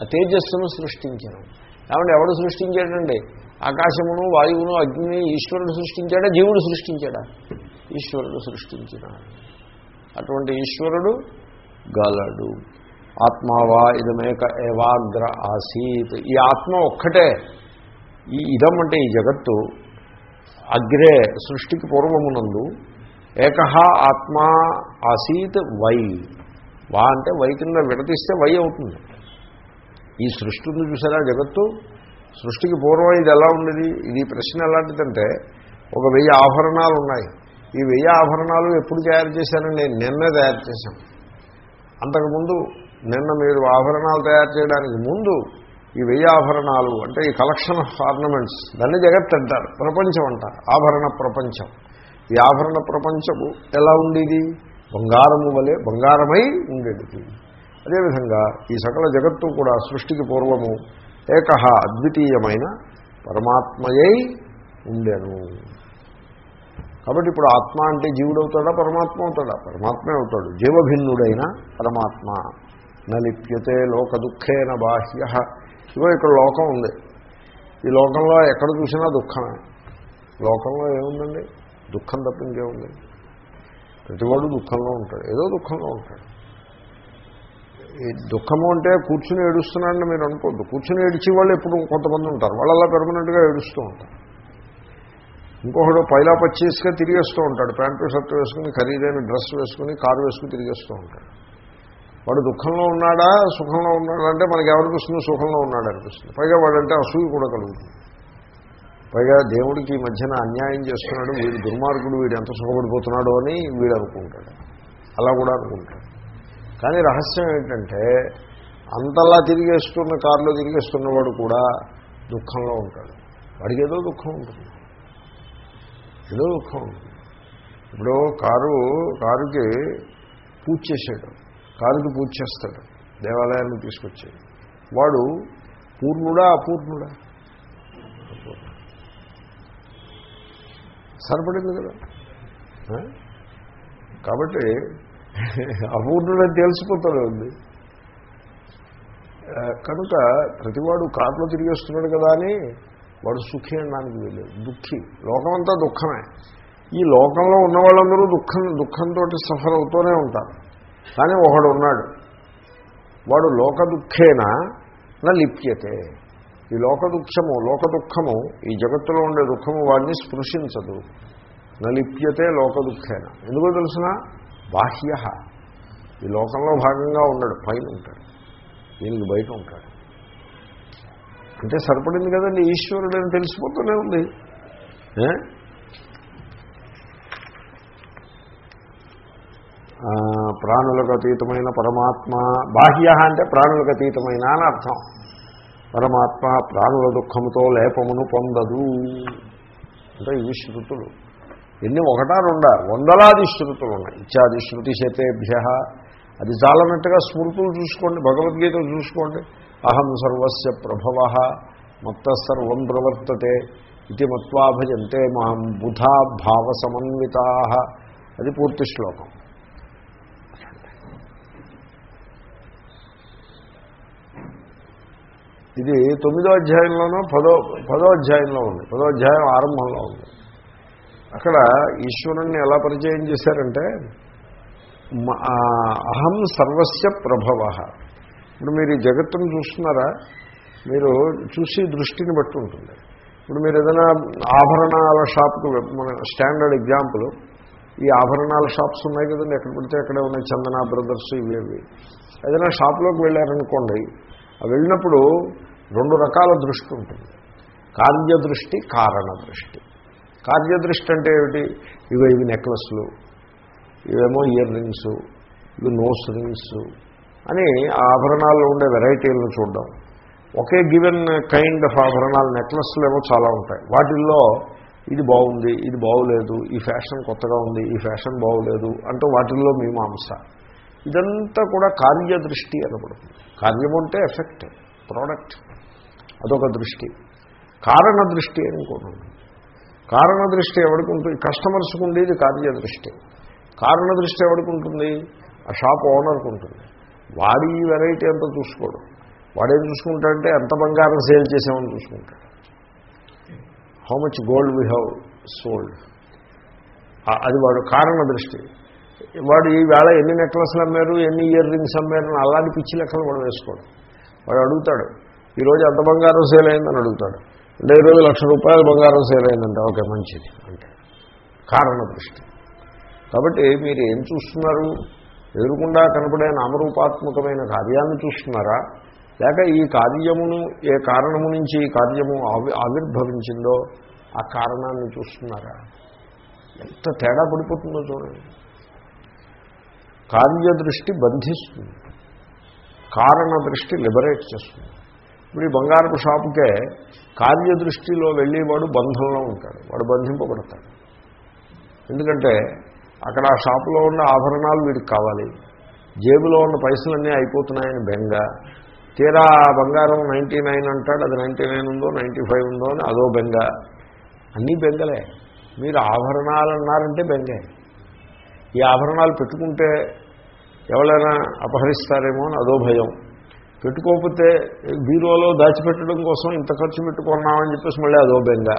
ఆ తేజస్సును సృష్టించను. కాబట్టి ఎవడు సృష్టించాడండి? ఆకాశమును వాయువును అగ్ని ఈశ్వరుడు సృష్టించాడా? జీవుడు సృష్టించాడా? ఈశ్వరుడు సృష్టించిన అటువంటి ఈశ్వరుడు గలడు. ఆత్మావా ఇదమేక ఏవాగ్ర ఆసీత్. ఈ ఆత్మ ఒక్కటే. ఈ ఇదం అంటే ఈ జగత్తు అగ్రే సృష్టికి పూర్వమునందు ఏకహ ఆత్మా ఆసీత్ వై. వా అంటే వై కింద విడతీస్తే వై అవుతుంది. ఈ సృష్టి ఉంది చూసారా జగత్తు? సృష్టికి పూర్వం ఇది ఎలా ఉండేది? ఇది ప్రశ్న ఎలాంటిదంటే ఒక వెయ్యి ఆభరణాలు ఉన్నాయి. ఈ వెయ్యి ఆభరణాలు ఎప్పుడు తయారు చేశానండి నిన్నే తయారు చేశాం. అంతకుముందు నిన్న మీరు ఆభరణాలు తయారు చేయడానికి ముందు ఈ వెయ్యి ఆభరణాలు అంటే ఈ కలెక్షన్ ఆఫ్ ఆర్నమెంట్స్ దాన్ని జగత్ అంటారు ప్రపంచం అంటారు ఆభరణ ప్రపంచం. ఈ ఆభరణ ప్రపంచము ఎలా ఉండేది? బంగారము వలె బంగారమై ఉండేది. అదేవిధంగా ఈ సకల జగత్తు కూడా సృష్టికి పూర్వము ఏకహ అద్వితీయమైన పరమాత్మయై ఉండెను. కాబట్టి ఇప్పుడు ఆత్మ అంటే జీవుడవుతాడా పరమాత్మ అవుతాడా? పరమాత్మే అవుతాడు. జీవభిన్నుడైన పరమాత్మ. నలిప్యతే లోక దుఃఖేన బాహ్య. ఇవో ఇక్కడ లోకం ఉంది. ఈ లోకంలో ఎక్కడ చూసినా దుఃఖమే. లోకంలో ఏముందండి? దుఃఖం తప్ప ఇంకేముంది ప్రతివాడు దుఃఖంలో ఉంటాడు. ఏదో దుఃఖంలో ఉంటాడు. ఈ దుఃఖము అంటే కూర్చుని ఏడుస్తున్నాడని మీరు అనుకోవద్దు. కూర్చుని ఏడిచి వాళ్ళు ఎప్పుడు కొంతమంది ఉంటారు. వాళ్ళు అలా పెర్మనెంట్గా ఏడుస్తూ ఉంటారు. ఇంకొకడు పైలా పచ్చేసిగా తిరిగేస్తూ ఉంటాడు. ప్యాంటు షర్ట్ వేసుకుని ఖరీదైన డ్రెస్ వేసుకుని కారు వేసుకుని తిరిగేస్తూ ఉంటాడు. వాడు దుఃఖంలో ఉన్నాడా సుఖంలో ఉన్నాడా అంటే మనకి ఎవరిపిస్తుంది సుఖంలో ఉన్నాడు అనిపిస్తుంది. పైగా వాడంటే అసూయ కూడా కలుగుతుంది. పైగా దేవుడికి ఈ మధ్యన అన్యాయం చేస్తున్నాడు వీడు దుర్మార్గుడు వీడు ఎంత సుఖపడిపోతున్నాడో అని వీడు అనుకుంటాడు. అలా కూడా అనుకుంటాడు. కానీ రహస్యం ఏంటంటే అంతలా తిరిగేస్తున్న కారులో తిరిగేస్తున్నవాడు కూడా దుఃఖంలో ఉంటాడు. వాడికి ఏదో దుఃఖం ఉంటుంది. ఏదో దుఃఖం ఉంటుంది. ఇప్పుడు కారు కారుకి పూజ చేసాడు కారుకి పూజ చేస్తాడు. దేవాలయాన్ని తీసుకొచ్చి వాడు పూర్ణుడా అపూర్ణుడా? సరిపడింది కదా? కాబట్టి అపూర్ణుడని తెలిసిపోతాడు ఉంది కనుక ప్రతివాడు కారులో తిరిగేస్తున్నాడు కదా అని వాడు సుఖి అనడానికి వెళ్ళాడు దుఃఖి. లోకమంతా దుఃఖమే. ఈ లోకంలో ఉన్న వాళ్ళందరూ దుఃఖం దుఃఖంతో సఫర్ అవుతూనే ఉంటారు. కానీ ఒకడు ఉన్నాడు వాడు లోక నా లిప్యతే. ఈ లోక దుఃఖము లోక దుఃఖము ఈ జగత్తులో ఉండే దుఃఖము వాడిని స్పృశించదు. నలిప్యతే లిప్యతే దుఃఖేన ఎందుకో తెలిసిన? బాహ్య. ఈ లోకంలో భాగంగా ఉన్నాడు పైన ఉంటాడు. దీనికి బయట ఉంటాడు. అంటే సరిపడింది కదండి ఈశ్వరుడు అని తెలిసిపోతూనే ఉంది ఏ? ఆ, ప్రాణులకు అతీతమైన పరమాత్మ బాహ్య అంటే ప్రాణులకు అతీతమైన అని అర్థం. పరమాత్మ ప్రాణుల దుఃఖముతో లేపమును పొందదు. అంటే ఇవి శృతులు. ఎన్ని ఒకటా రెండా? వందలాది శృతులు ఉన్నాయి. ఇత్యాది శృతి శతేభ్య. అది చాలన్నట్టుగా స్మృతులు చూసుకోండి భగవద్గీత చూసుకోండి. అహం సర్వస్య ప్రభవ. మత్త సర్వం ప్రవర్తతే. ఇది మత్వా భజంతే మాం బుధా భావ సమన్వితా అది పూర్తి శ్లోకం. ఇది తొమ్మిదో అధ్యాయంలోనూ పదో పదో అధ్యాయంలో ఉంది. పదో అధ్యాయం ఆరంభంలో ఉంది. అక్కడ ఈశ్వరుణ్ణి ఎలా పరిచయం చేశారంటే మ- అహం సర్వస్య ప్రభవ. ఇప్పుడు మీరు ఈ జగత్తును చూస్తున్నారా? మీరు చూసి దృష్టిని బట్టి ఉంటుంది. ఇప్పుడు మీరు ఏదైనా ఆభరణాల షాప్కి మన స్టాండర్డ్ ఎగ్జాంపుల్ ఈ ఆభరణాల షాప్స్ ఉన్నాయి కదండి ఎక్కడ పడితే అక్కడే ఉన్నాయి చందన బ్రదర్స్ ఇవేవి ఏదైనా షాప్లోకి వెళ్ళారనుకోండి వెళ్ళినప్పుడు రెండు రకాల దృష్టి ఉంటుంది. కార్యదృష్టి కారణ దృష్టి కార్యదృష్టి అంటే ఏమిటి? ఇవి ఇవి నెక్లెస్లు ఇవేమో ఇయర్ రింగ్స్ ఇవి నోస్ రింగ్స్ అని ఆభరణాల్లో ఉండే వెరైటీలను చూడడం. ఒకే గివెన్ కైండ్ ఆఫ్ ఆభరణాల నెక్లెస్లు ఏమో చాలా ఉంటాయి. వాటిల్లో ఇది బాగుంది ఇది బాగులేదు ఈ ఫ్యాషన్ కొత్తగా ఉంది ఈ ఫ్యాషన్ బాగులేదు అంటూ వాటిల్లో మీమాంస. ఇదంతా కూడా కార్యదృష్టి అనబడుతుంది. కార్యము అంటే ఎఫెక్ట్ ప్రోడక్ట్. అదొక దృష్టి. కారణ దృష్టి అని కూడా కారణ దృష్టి ఎవరికి ఉంటుంది? కస్టమర్స్కి ఉండేది కార్యదృష్టి కారణ దృష్టి ఎవరికి ఉంటుంది? ఆ షాప్ ఓనర్కి ఉంటుంది. వాడి వెరైటీ అంతా చూసుకోడు. వాడేం చూసుకుంటాడంటే ఎంత బంగారం సేల్ చేసామని చూసుకుంటాడు. How much gold we have sold అది వాడు కారణ దృష్టి. వాడు ఈ వేళ ఎన్ని నెక్లెస్లు అమ్మారు ఎన్ని ఇయర్ రింగ్స్ అమ్మారు అని అలాంటి పిచ్చి లెక్కలు కూడా వేసుకోడు. వాడు అడుగుతాడు ఈరోజు ఎంత బంగారం సేల్ అయిందని అడుగుతాడు. అంటే ఈరోజు లక్ష రూపాయలు బంగారం సేల్ అయిందంటే ఓకే మంచిది. అంటే కారణ దృష్టి. కాబట్టి మీరు ఏం చూస్తున్నారు? ఎదురుకుండా కనపడే నామరూపాత్మకమైన కార్యాన్ని చూస్తున్నారా? లేక ఈ కార్యమును ఏ కారణము నుంచి ఈ కార్యము ఆవిర్భవించిందో ఆ కారణాన్ని చూస్తున్నారా? ఎంత తేడా పడిపోతుందో చూడండి. కార్యదృష్టి బంధిస్తుంది. కారణ దృష్టి లిబరేట్ చేస్తుంది. ఇప్పుడు ఈ బంగారపు షాపుకే కార్యదృష్టిలో వెళ్ళేవాడు బంధంలో ఉంటాడు. వాడు బంధింపబడతాడు. ఎందుకంటే అక్కడ ఆ షాపులో ఉన్న ఆభరణాలు వీడికి కావాలి. జేబులో ఉన్న పైసలన్నీ అయిపోతున్నాయని బెంగ. తీరా ఆ బంగారం నైంటీ నైన్ అంటాడు అది నైంటీ నైన్ ఉందో నైంటీ ఫైవ్ ఉందో అని అదో బెంగ. అన్నీ బెంగలే. మీరు ఆభరణాలు అన్నారంటే బెంగే. ఈ ఆభరణాలు పెట్టుకుంటే ఎవరైనా అపహరిస్తారేమో అని అదో భయం. పెట్టుకోకపోతే బీరోలో దాచిపెట్టడం కోసం ఇంత ఖర్చు పెట్టుకున్నామని చెప్పేసి మళ్ళీ అదో బెంగ.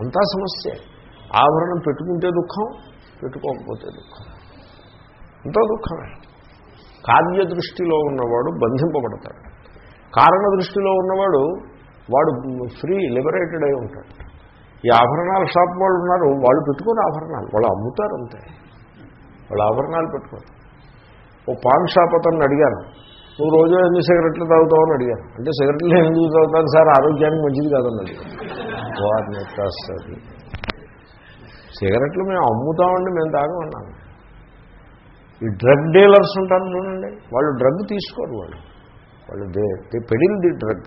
అంతా సమస్య. ఆభరణం పెట్టుకుంటే దుఃఖం పెట్టుకోకపోతే దుఃఖం. ఎంతో దుఃఖమే. కార్యదృష్టిలో ఉన్నవాడు బంధింపబడతాడు. కారణ దృష్టిలో ఉన్నవాడు వాడు ఫ్రీ లిబరేటెడ్ అయి ఉంటాడు. ఈ ఆభరణాల షాప్ వాళ్ళు ఉన్నారు వాళ్ళు పెట్టుకోరు ఆభరణాలు. వాళ్ళు అమ్ముతారు అంతే. వాళ్ళు ఆభరణాలు పెట్టుకోరు. ఓ పాన్ షాప్ అతన్ని అడిగాను. నువ్వు రోజు ఎన్ని సిగరెట్లు తాగుతావు? అని అడిగాను. అంటే సిగరెట్లు ఎందుకు తాగుతాను సార్? ఆరోగ్యానికి మంచిది కాదన్నది వాటిని కాస్తుంది సిగరెట్లు మేము అమ్ముతామండి మేము తాగమన్నాను. ఈ డ్రగ్ డీలర్స్ ఉంటారు చూడండి వాళ్ళు డ్రగ్ తీసుకోరు వాళ్ళు. వాళ్ళు they they peddle the drug.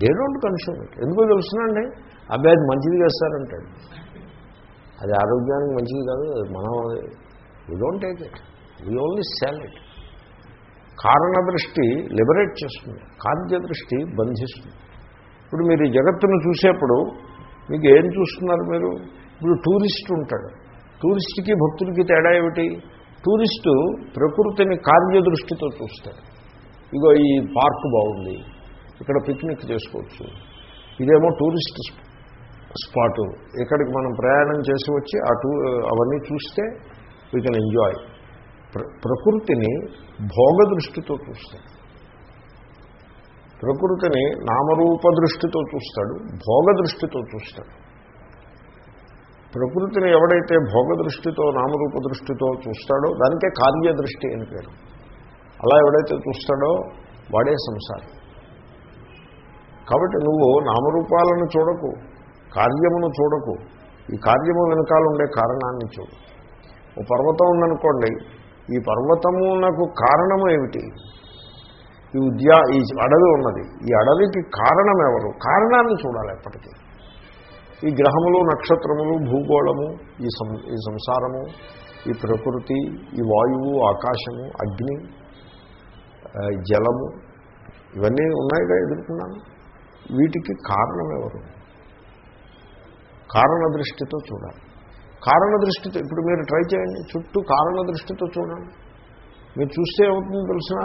They don't consume it. ఎందుకో తెలుసునండి అబ్బాయి అది మంచిది చేస్తారంటాడు అది ఆరోగ్యానికి మంచిది కాదు మనం we don't take it. We only sell it కారణ దృష్టి లిబరేట్ చేస్తుంది. కార్య దృష్టి బంధిస్తుంది. ఇప్పుడు మీరు ఈ జగత్తును చూసేప్పుడు మీకు ఏం చూస్తున్నారు మీరు? ఇప్పుడు టూరిస్ట్ ఉంటాడు. టూరిస్ట్కి భక్తుడికి తేడా ఏమిటి? టూరిస్టు ప్రకృతిని కార్యదృష్టితో చూస్తాడు. ఇగో ఈ పార్క్ బాగుంది. ఇక్కడ పిక్నిక్ చేసుకోవచ్చు. ఇదేమో టూరిస్ట్ స్పాటు ఇక్కడికి మనం ప్రయాణం చేసి వచ్చి ఆ టూ అవన్నీ చూస్తే వీ కెన్ ఎంజాయ్ ప్రకృతిని భోగ దృష్టితో చూస్తాడు. ప్రకృతిని నామరూప దృష్టితో చూస్తాడు భోగ దృష్టితో చూస్తాడు. ప్రకృతిని ఎవడైతే భోగ దృష్టితో నామరూప దృష్టితో చూస్తాడో దానికే కార్యదృష్టి అని పేరు. అలా ఎవడైతే చూస్తాడో వాడే సంసారం. కాబట్టి నువ్వు నామరూపాలను చూడకు కార్యమును చూడకు ఈ కార్యము వెనకాల ఉండే కారణాన్ని చూడు. ఓ పర్వతం ఉందనుకోండి ఈ పర్వతమునకు కారణము ఏమిటి? ఈ ఉద్యా ఈ అడవి ఉన్నది. ఈ అడవికి కారణం ఎవరు? కారణాన్ని చూడాలి ఎప్పటికీ ఈ గ్రహములు నక్షత్రములు భూగోళము ఈ సం ఈ సంసారము ఈ ప్రకృతి ఈ వాయువు ఆకాశము అగ్ని జలము ఇవన్నీ ఉన్నాయిగా ఎదుర్కొన్నాను. వీటికి కారణం ఎవరు? కారణ దృష్టితో చూడాలి. కారణ దృష్టితో ఇప్పుడు మీరు ట్రై చేయండి చుట్టూ కారణ దృష్టితో చూడండి. మీరు చూస్తే ఏమవుతుందో తెలిసిన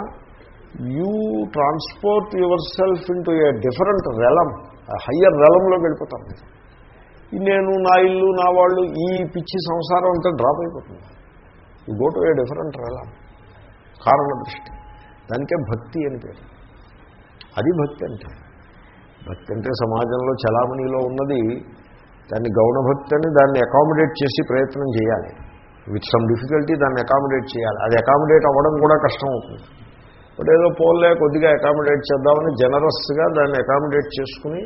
you transport yourself into a different realm higher రెలంలోకి వెళ్ళిపోతారు నేను నా ఇల్లు నా వాళ్ళు ఈ పిచ్చి సంసారం అంతా డ్రాప్ అయిపోతుంది. You go to a different realm కారణ దృష్టి. దానికే భక్తి అని పేరు. అది భక్తి అంటే. భక్తి అంటే సమాజంలో చలామణిలో ఉన్నది దాన్ని గౌణభక్తి అని దాన్ని అకామిడేట్ చేసి ప్రయత్నం చేయాలి. విత్ సమ్ డిఫికల్టీ దాన్ని అకామిడేట్ చేయాలి. అది అకామిడేట్ అవ్వడం కూడా కష్టం అవుతుంది. బట్ ఏదో పోలే కొద్దిగా అకామిడేట్ చేద్దామని జనరస్గా దాన్ని అకామిడేట్ చేసుకుని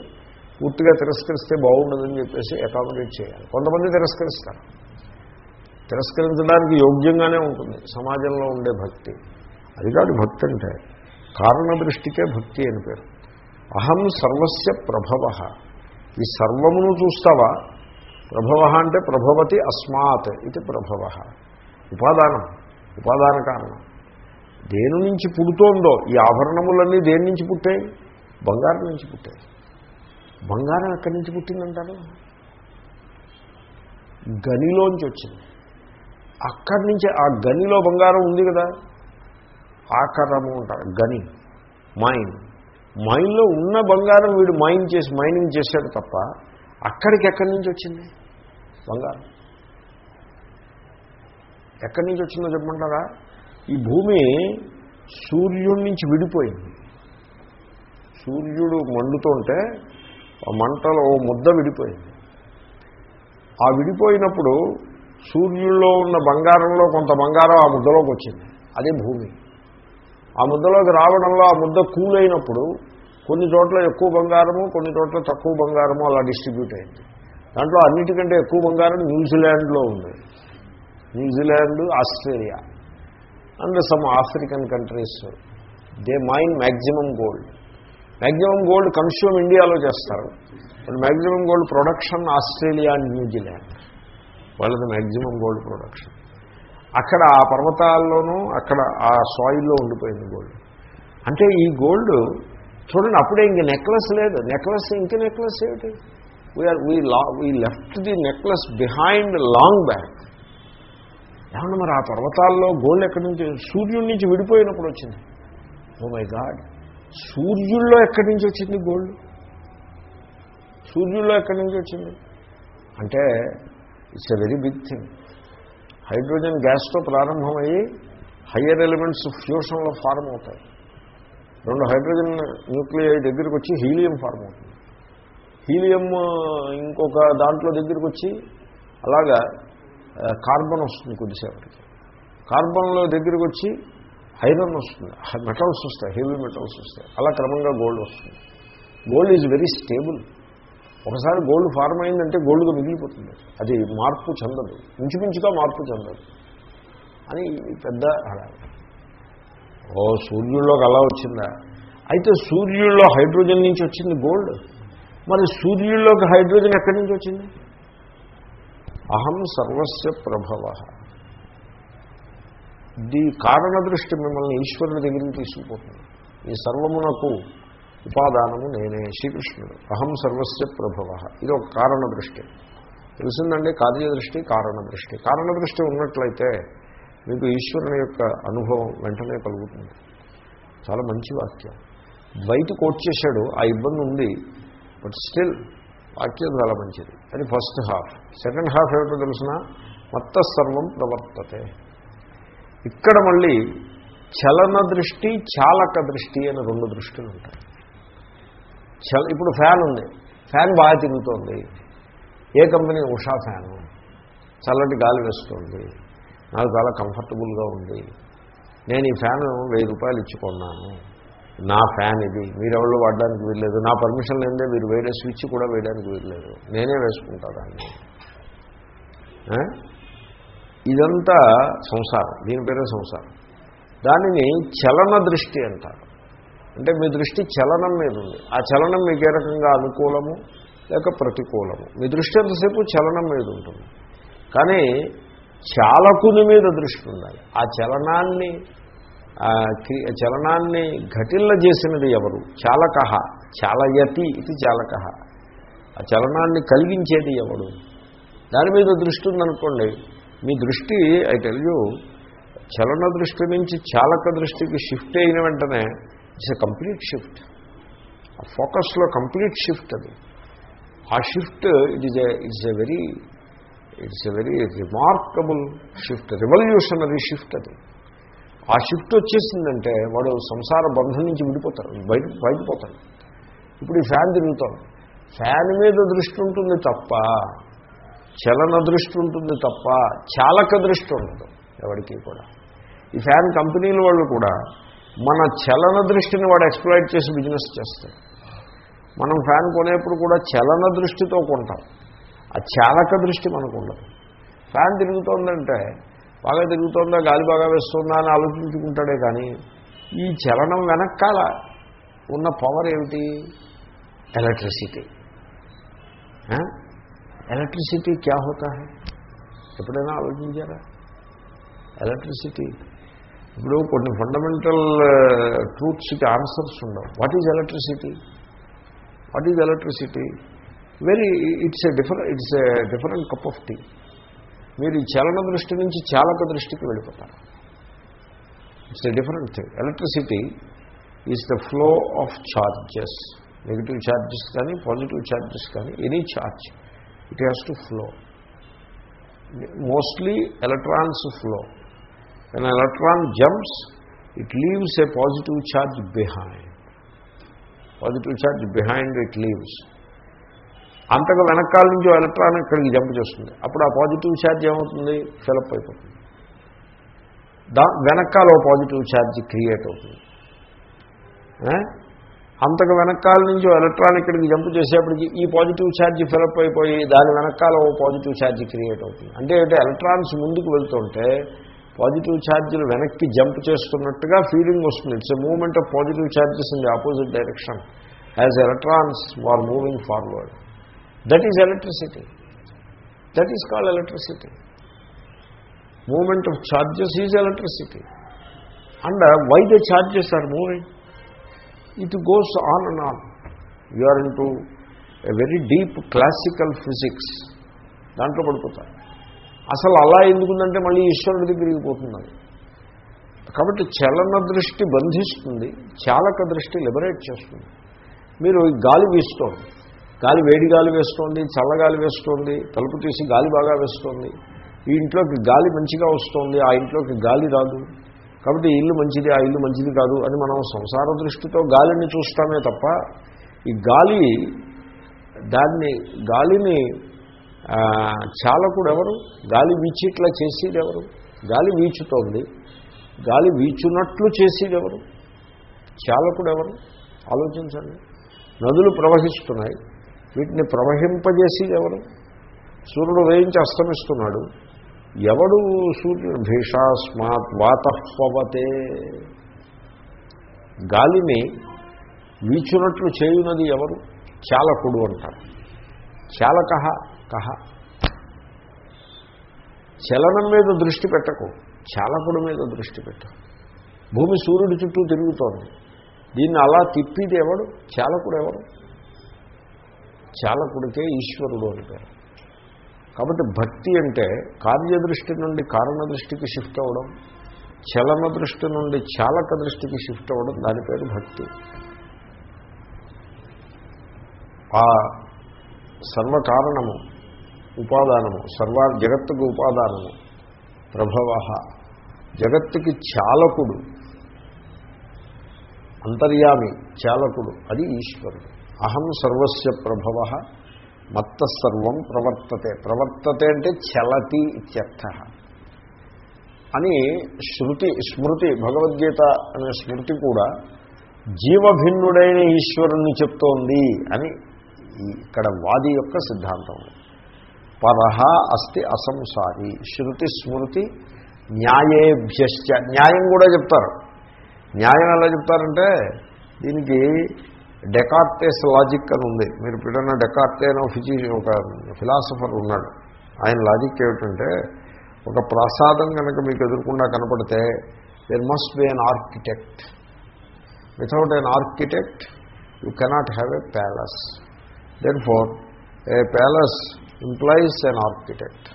పూర్తిగా తిరస్కరిస్తే బాగుండదని చెప్పేసి అకామిడేట్ చేయాలి. కొంతమంది తిరస్కరిస్తారు. తిరస్కరించడానికి యోగ్యంగానే ఉంటుంది. సమాజంలో ఉండే భక్తి. అది కాదు భక్తి అంటే కారణ దృష్టికే భక్తి అని పేరు. అహం సర్వస్య ప్రభవ. ఈ సర్వమును చూస్తావా? ప్రభవ అంటే ప్రభవతి అస్మాత్ ఇది ప్రభవ ఉపాదానం ఉపాదాన కారణం. దేని నుంచి పుడుతోందో ఈ ఆభరణములన్నీ దేని నుంచి పుట్టాయి? బంగారం నుంచి పుట్టాయి. బంగారం ఎక్కడి నుంచి పుట్టిందంటారు? గనిలోంచి వచ్చింది. అక్కడి నుంచి ఆ గనిలో బంగారం ఉంది కదా? ఆకరము అంటారు. గని మైండ్ మైన్లో ఉన్న బంగారం వీడు మైన్ చేసి మైనింగ్ చేశాడు తప్ప అక్కడికి ఎక్కడి నుంచి వచ్చింది? బంగారం. ఎక్కడి నుంచి వచ్చిందో చెప్పమంటారా? ఈ భూమి సూర్యుడి నుంచి విడిపోయింది. సూర్యుడు మండుతుంటే ఆ మంటలో ఓ ముద్ద విడిపోయింది. ఆ విడిపోయినప్పుడు సూర్యుల్లో ఉన్న బంగారంలో కొంత బంగారం ఆ ముద్దలోకి వచ్చింది. అదే భూమి. ఆ ముద్దలోకి రావడంలో ఆ ముద్ద కూలైనప్పుడు కొన్ని చోట్ల ఎక్కువ బంగారము కొన్ని చోట్ల తక్కువ బంగారము అలా డిస్ట్రిబ్యూట్ అయింది. దాంట్లో అన్నిటికంటే ఎక్కువ బంగారం న్యూజిలాండ్లో ఉంది. New Zealand Australia and some African countries. They mine maximum gold. Maximum gold consume ఇండియాలో చేస్తారు. But maximum gold production Australia and New Zealand. వాళ్ళది మ్యాక్సిమం గోల్డ్ ప్రొడక్షన్. అక్కడ ఆ పర్వతాల్లోనూ అక్కడ ఆ సాయిల్లో ఉండిపోయింది గోల్డ్ అంటే ఈ గోల్డ్ చూడండి అప్పుడే ఇంక నెక్లెస్ లేదు. నెక్లెస్ ఇంక నెక్లెస్ ఏమిటి? We are we law we left the necklace behind long back ఏమన్నా మరి ఆ పర్వతాల్లో గోల్డ్ ఎక్కడి నుంచి సూర్యుడి నుంచి విడిపోయినప్పుడు వచ్చింది? ఓ మై గాడ్ సూర్యుల్లో ఎక్కడి నుంచి వచ్చింది గోల్డ్ సూర్యుల్లో ఎక్కడి నుంచి వచ్చింది? అంటే it's a very big thing hydrogen గ్యాస్తో ప్రారంభమయ్యి హయ్యర్ ఎలిమెంట్స్ ఫ్యూషన్లో ఫార్మ్ అవుతాయి. రెండు హైడ్రోజన్ న్యూక్లియై దగ్గరికి వచ్చి హీలియం ఫార్మ్ అవుతుంది. హీలియం ఇంకొక దాంట్లో దగ్గరికి వచ్చి అలాగా కార్బన్ వస్తుంది కొద్దిసేపటికి. కార్బన్లో దగ్గరికి వచ్చి ఐరన్ వస్తుంది మెటల్స్ వస్తాయి హెవీ మెటల్స్ వస్తాయి. అలా క్రమంగా గోల్డ్ వస్తుంది. Gold is very stable. ఒకసారి గోల్డ్ ఫార్మ్ అయిందంటే గోల్డ్గా మిగిలిపోతుంది. అది మార్పు చెందదు. ఇంచుమించుగా మార్పు చెందదు. అని పెద్ద ఓ సూర్యుల్లోకి అలా వచ్చిందా? అయితే సూర్యుల్లో హైడ్రోజన్ నుంచి వచ్చింది గోల్డ్. మరి సూర్యుల్లోకి హైడ్రోజన్ ఎక్కడి నుంచి వచ్చింది? అహం సర్వస్య ప్రభవ. ది కారణ దృష్టి మిమ్మల్ని ఈశ్వరుని దగ్గరికి తీసుకుపోతుంది. ఈ సర్వమునకు ఉపాదానము నేనే శ్రీకృష్ణుడు. అహం సర్వస్య ప్రభవ. ఇది ఒక కారణ దృష్టి. తెలిసిందండి కార్యదృష్టి కారణ దృష్టి. కారణ దృష్టి ఉన్నట్లయితే మీకు ఈశ్వరుని యొక్క అనుభవం వెంటనే కలుగుతుంది. చాలా మంచి వాక్యం. ద్వైతి కోట్ చేశాడు ఆ ఇబ్బంది ఉంది. బట్ స్టిల్ వాక్యం చాలా మంచిది. అది ఫస్ట్ హాఫ్. సెకండ్ హాఫ్ ఏమిటో తెలిసిన? మత్త సర్వం ప్రవర్తతే. ఇక్కడ మళ్ళీ చలన దృష్టి చాలక దృష్టి అని రెండు దృష్టిలు ఉంటాయి. ఇప్పుడు ఫ్యాన్ ఉంది. ఫ్యాన్ బాగా తిరుగుతోంది. ఏ కంపెనీ? ఉషా ఫ్యాను. చల్లటి గాలి వేస్తుంది. నాకు చాలా కంఫర్టబుల్గా ఉంది. నేను ఈ ఫ్యాన్ వెయ్యి రూపాయలు ఇచ్చుకున్నాను నా ఫ్యాన్ ఇది. మీరెవరు వాడడానికి వీల్లేదు. నా పర్మిషన్ లేదే మీరు వేరే స్విచ్ కూడా వేయడానికి వీల్లేదు. నేనే వేసుకుంటా దాన్ని. ఇదంతా సంసారం. దీని పేరే సంసారం. దానిని చలన దృష్టి అంటారు. అంటే మీ దృష్టి చలనం మీద ఉంది. ఆ చలనం మీకు ఏ రకంగా అనుకూలము లేక ప్రతికూలము? మీ దృష్టి ఎంతసేపు చలనం మీద ఉంటుంది? కానీ చాలకుని మీద దృష్టి ఉండాలి. ఆ చలనాన్ని చలనాన్ని ఘటిల్ల చేసినది ఎవరు? చాలక చాలయతి ఇది చాలక. ఆ చలనాన్ని కలిగించేది ఎవడు దాని మీద దృష్టి ఉందనుకోండి మీ దృష్టి ఐ టెల్ యూ చలన దృష్టి నుంచి చాలక దృష్టికి షిఫ్ట్ అయిన వెంటనే ఇట్స్ ఎ కంప్లీట్ షిఫ్ట్ ఆ ఫోకస్లో కంప్లీట్ షిఫ్ట్ అది. ఆ shift it is it's a very it's a very remarkable shift revolutionary shift అది. ఆ షిఫ్ట్ వచ్చేసిందంటే వాడు సంసార బంధం నుంచి విడిపోతారు బయట బయటపోతాడు ఇప్పుడు ఈ ఫ్యాన్ తిరుగుతాం. ఫ్యాన్ మీద దృష్టి ఉంటుంది తప్ప చలన దృష్టి ఉంటుంది తప్ప చాలక దృష్టి ఉండదు ఎవరికి కూడా. ఈ ఫ్యాన్ కంపెనీల వాళ్ళు కూడా మన చలన దృష్టిని వాడు ఎక్స్ప్లాయిట్ చేసి బిజినెస్ చేస్తాడు. మనం ఫ్యాన్ కొనేప్పుడు కూడా చలన దృష్టితో కొంటాం. ఆ చాలక దృష్టి మనకు ఉండదు. ఫ్యాన్ తిరుగుతోందంటే బాగా తిరుగుతోందా గాలి బాగా వేస్తుందా అని ఆలోచించుకుంటాడే కానీ ఈ చలనం వెనకాల ఉన్న పవర్ ఏమిటి? ఎలక్ట్రిసిటీ ఎలక్ట్రిసిటీ క్యా హోతా హై? ఎప్పుడైనా ఆలోచించారా? ఎలక్ట్రిసిటీ ఇప్పుడు కొన్ని ఫండమెంటల్ ట్రూత్స్కి ఆన్సర్స్ ఉండవు. What is electricity what is electricity very it's a different it's a different cup of tea మీరు ఈ చలన దృష్టి నుంచి చాలక దృష్టికి వెళ్ళిపోతారు. It's a different thing electricity is the flow of charges negative charges కానీ పాజిటివ్ ఛార్జెస్ కానీ any charge it has to flow mostly electrons flow when an electron jumps it leaves a positive charge behind. Positive charge behind it leaves. అంతగా వెనకాల నుంచి electron ఇక్కడికి jump చేస్తుంది. అప్పుడు ఆ positive charge ఏమవుతుంది? ఫిలప్ అయిపోతుంది. దా వెనకాల ఓ పాజిటివ్ ఛార్జ్ క్రియేట్ అవుతుంది. అంతకు వెనకాల నుంచి ఎలక్ట్రాన్ ఇక్కడికి జంప్ చేసేప్పటికి ఈ పాజిటివ్ ఛార్జ్ ఫిలప్ అయిపోయి దాని వెనకాల ఓ పాజిటివ్ ఛార్జ్ క్రియేట్ అవుతుంది. అంటే ఎలక్ట్రాన్స్ ముందుకు వెళ్తుంటే పాజిటివ్ ఛార్జీలు వెనక్కి జంప్ చేస్తున్నట్టుగా ఫీలింగ్ వస్తుంది. It's a movement of positive charges in the opposite direction as electrons are moving forward that is electricity that is called electricity moment of charges is electricity and why the charges are moving it goes on and on you are into a very deep classical physics దాంట్లో పడిపోతారు. అసలు అలా ఎందుకుందంటే మళ్ళీ ఈశ్వరుడి దగ్గరికి పోతున్నది కాబట్టి చలన దృష్టి బంధిస్తుంది చాలక దృష్టి లిబరేట్ చేస్తుంది. మీరు ఈ గాలి వీస్తోంది గాలి వేడి గాలి వేస్తోంది చల్లగాలి వేస్తోంది తలుపు తీసి గాలి బాగా వేస్తోంది ఈ ఇంట్లోకి గాలి మంచిగా వస్తోంది ఆ ఇంట్లోకి గాలి రాదు. కాబట్టి ఇల్లు మంచిది ఆ ఇల్లు మంచిది కాదు అని మనం సంసార దృష్టితో గాలిని చూస్తామే తప్ప ఈ గాలి దాన్ని గాలిని చాలకుడు ఎవరు గాలి వీచిట్లా చేసేది ఎవరు గాలి వీచుతోంది. గాలి వీచున్నట్లు చేసేది ఎవరు చాలకుడు ఎవరు ఆలోచించండి. నదులు ప్రవహిస్తున్నాయి. వీటిని ప్రవహింపజేసేది ఎవరు సూర్యుడు వేయించి అస్తమిస్తున్నాడు. ఎవడు సూర్యుడు? భీషాస్మాత్ వాతపవతే. గాలిని వీచునట్లు చేయునది ఎవరు? చాలకుడు అంటారు. చాలక కహ. చలనం మీద దృష్టి పెట్టకు. చాలకుడి మీద దృష్టి పెట్టు. భూమి సూర్యుడి చుట్టూ తిరుగుతోంది. దీన్ని అలా తిప్పిది ఎవడు? చాలకుడు ఎవరు చాలకుడికే ఈశ్వరుడు అని పేరు. కాబట్టి భక్తి అంటే కార్యదృష్టి నుండి కారణ దృష్టికి షిఫ్ట్ అవ్వడం చలన దృష్టి నుండి చాలక దృష్టికి షిఫ్ట్ అవ్వడం దాని పేరు భక్తి. ఆ సర్వకారణము ఉపాదానము సర్వ జగత్తుకు ఉపాదానము. ప్రభవ. జగత్తుకి చాలకుడు. అంతర్యామి చాలకుడు. అది ఈశ్వరుడు. అహం సర్వస్య ప్రభవ. మత్త సర్వం ప్రవర్తతే. ప్రవర్తతే అంటే చలతి ఇత్యర్థ. అని శృతి స్మృతి భగవద్గీత అనే స్మృతి కూడా జీవభిన్నుడైన ఈశ్వరుణ్ణి చెప్తోంది అని ఇక్కడ వాది యొక్క సిద్ధాంతం పరహ అస్తి అసంసారి. శృతి స్మృతి న్యాయేభ్యశ్చ. న్యాయం కూడా చెప్తారు. న్యాయం ఎలా చెప్తారంటే దీనికి డెకార్టేస్ లాజిక్ అని ఉంది. మీరు ఎప్పుడైనా డెకార్టే అని ఫిజి ఒక ఫిలాసఫర్ ఉన్నాడు. ఆయన లాజిక్ ఏమిటంటే ఒక ప్రసాదం కనుక మీకు ఎదుర్కొండా కనపడితే there must be an architect without an architect you cannot have a palace then for a palace implies an architect